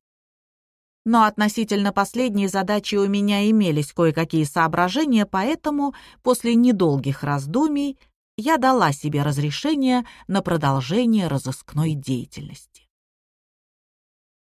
но относительно последней задачи у меня имелись кое-какие соображения, поэтому после недолгих раздумий я дала себе разрешение на продолжение разыскной деятельности.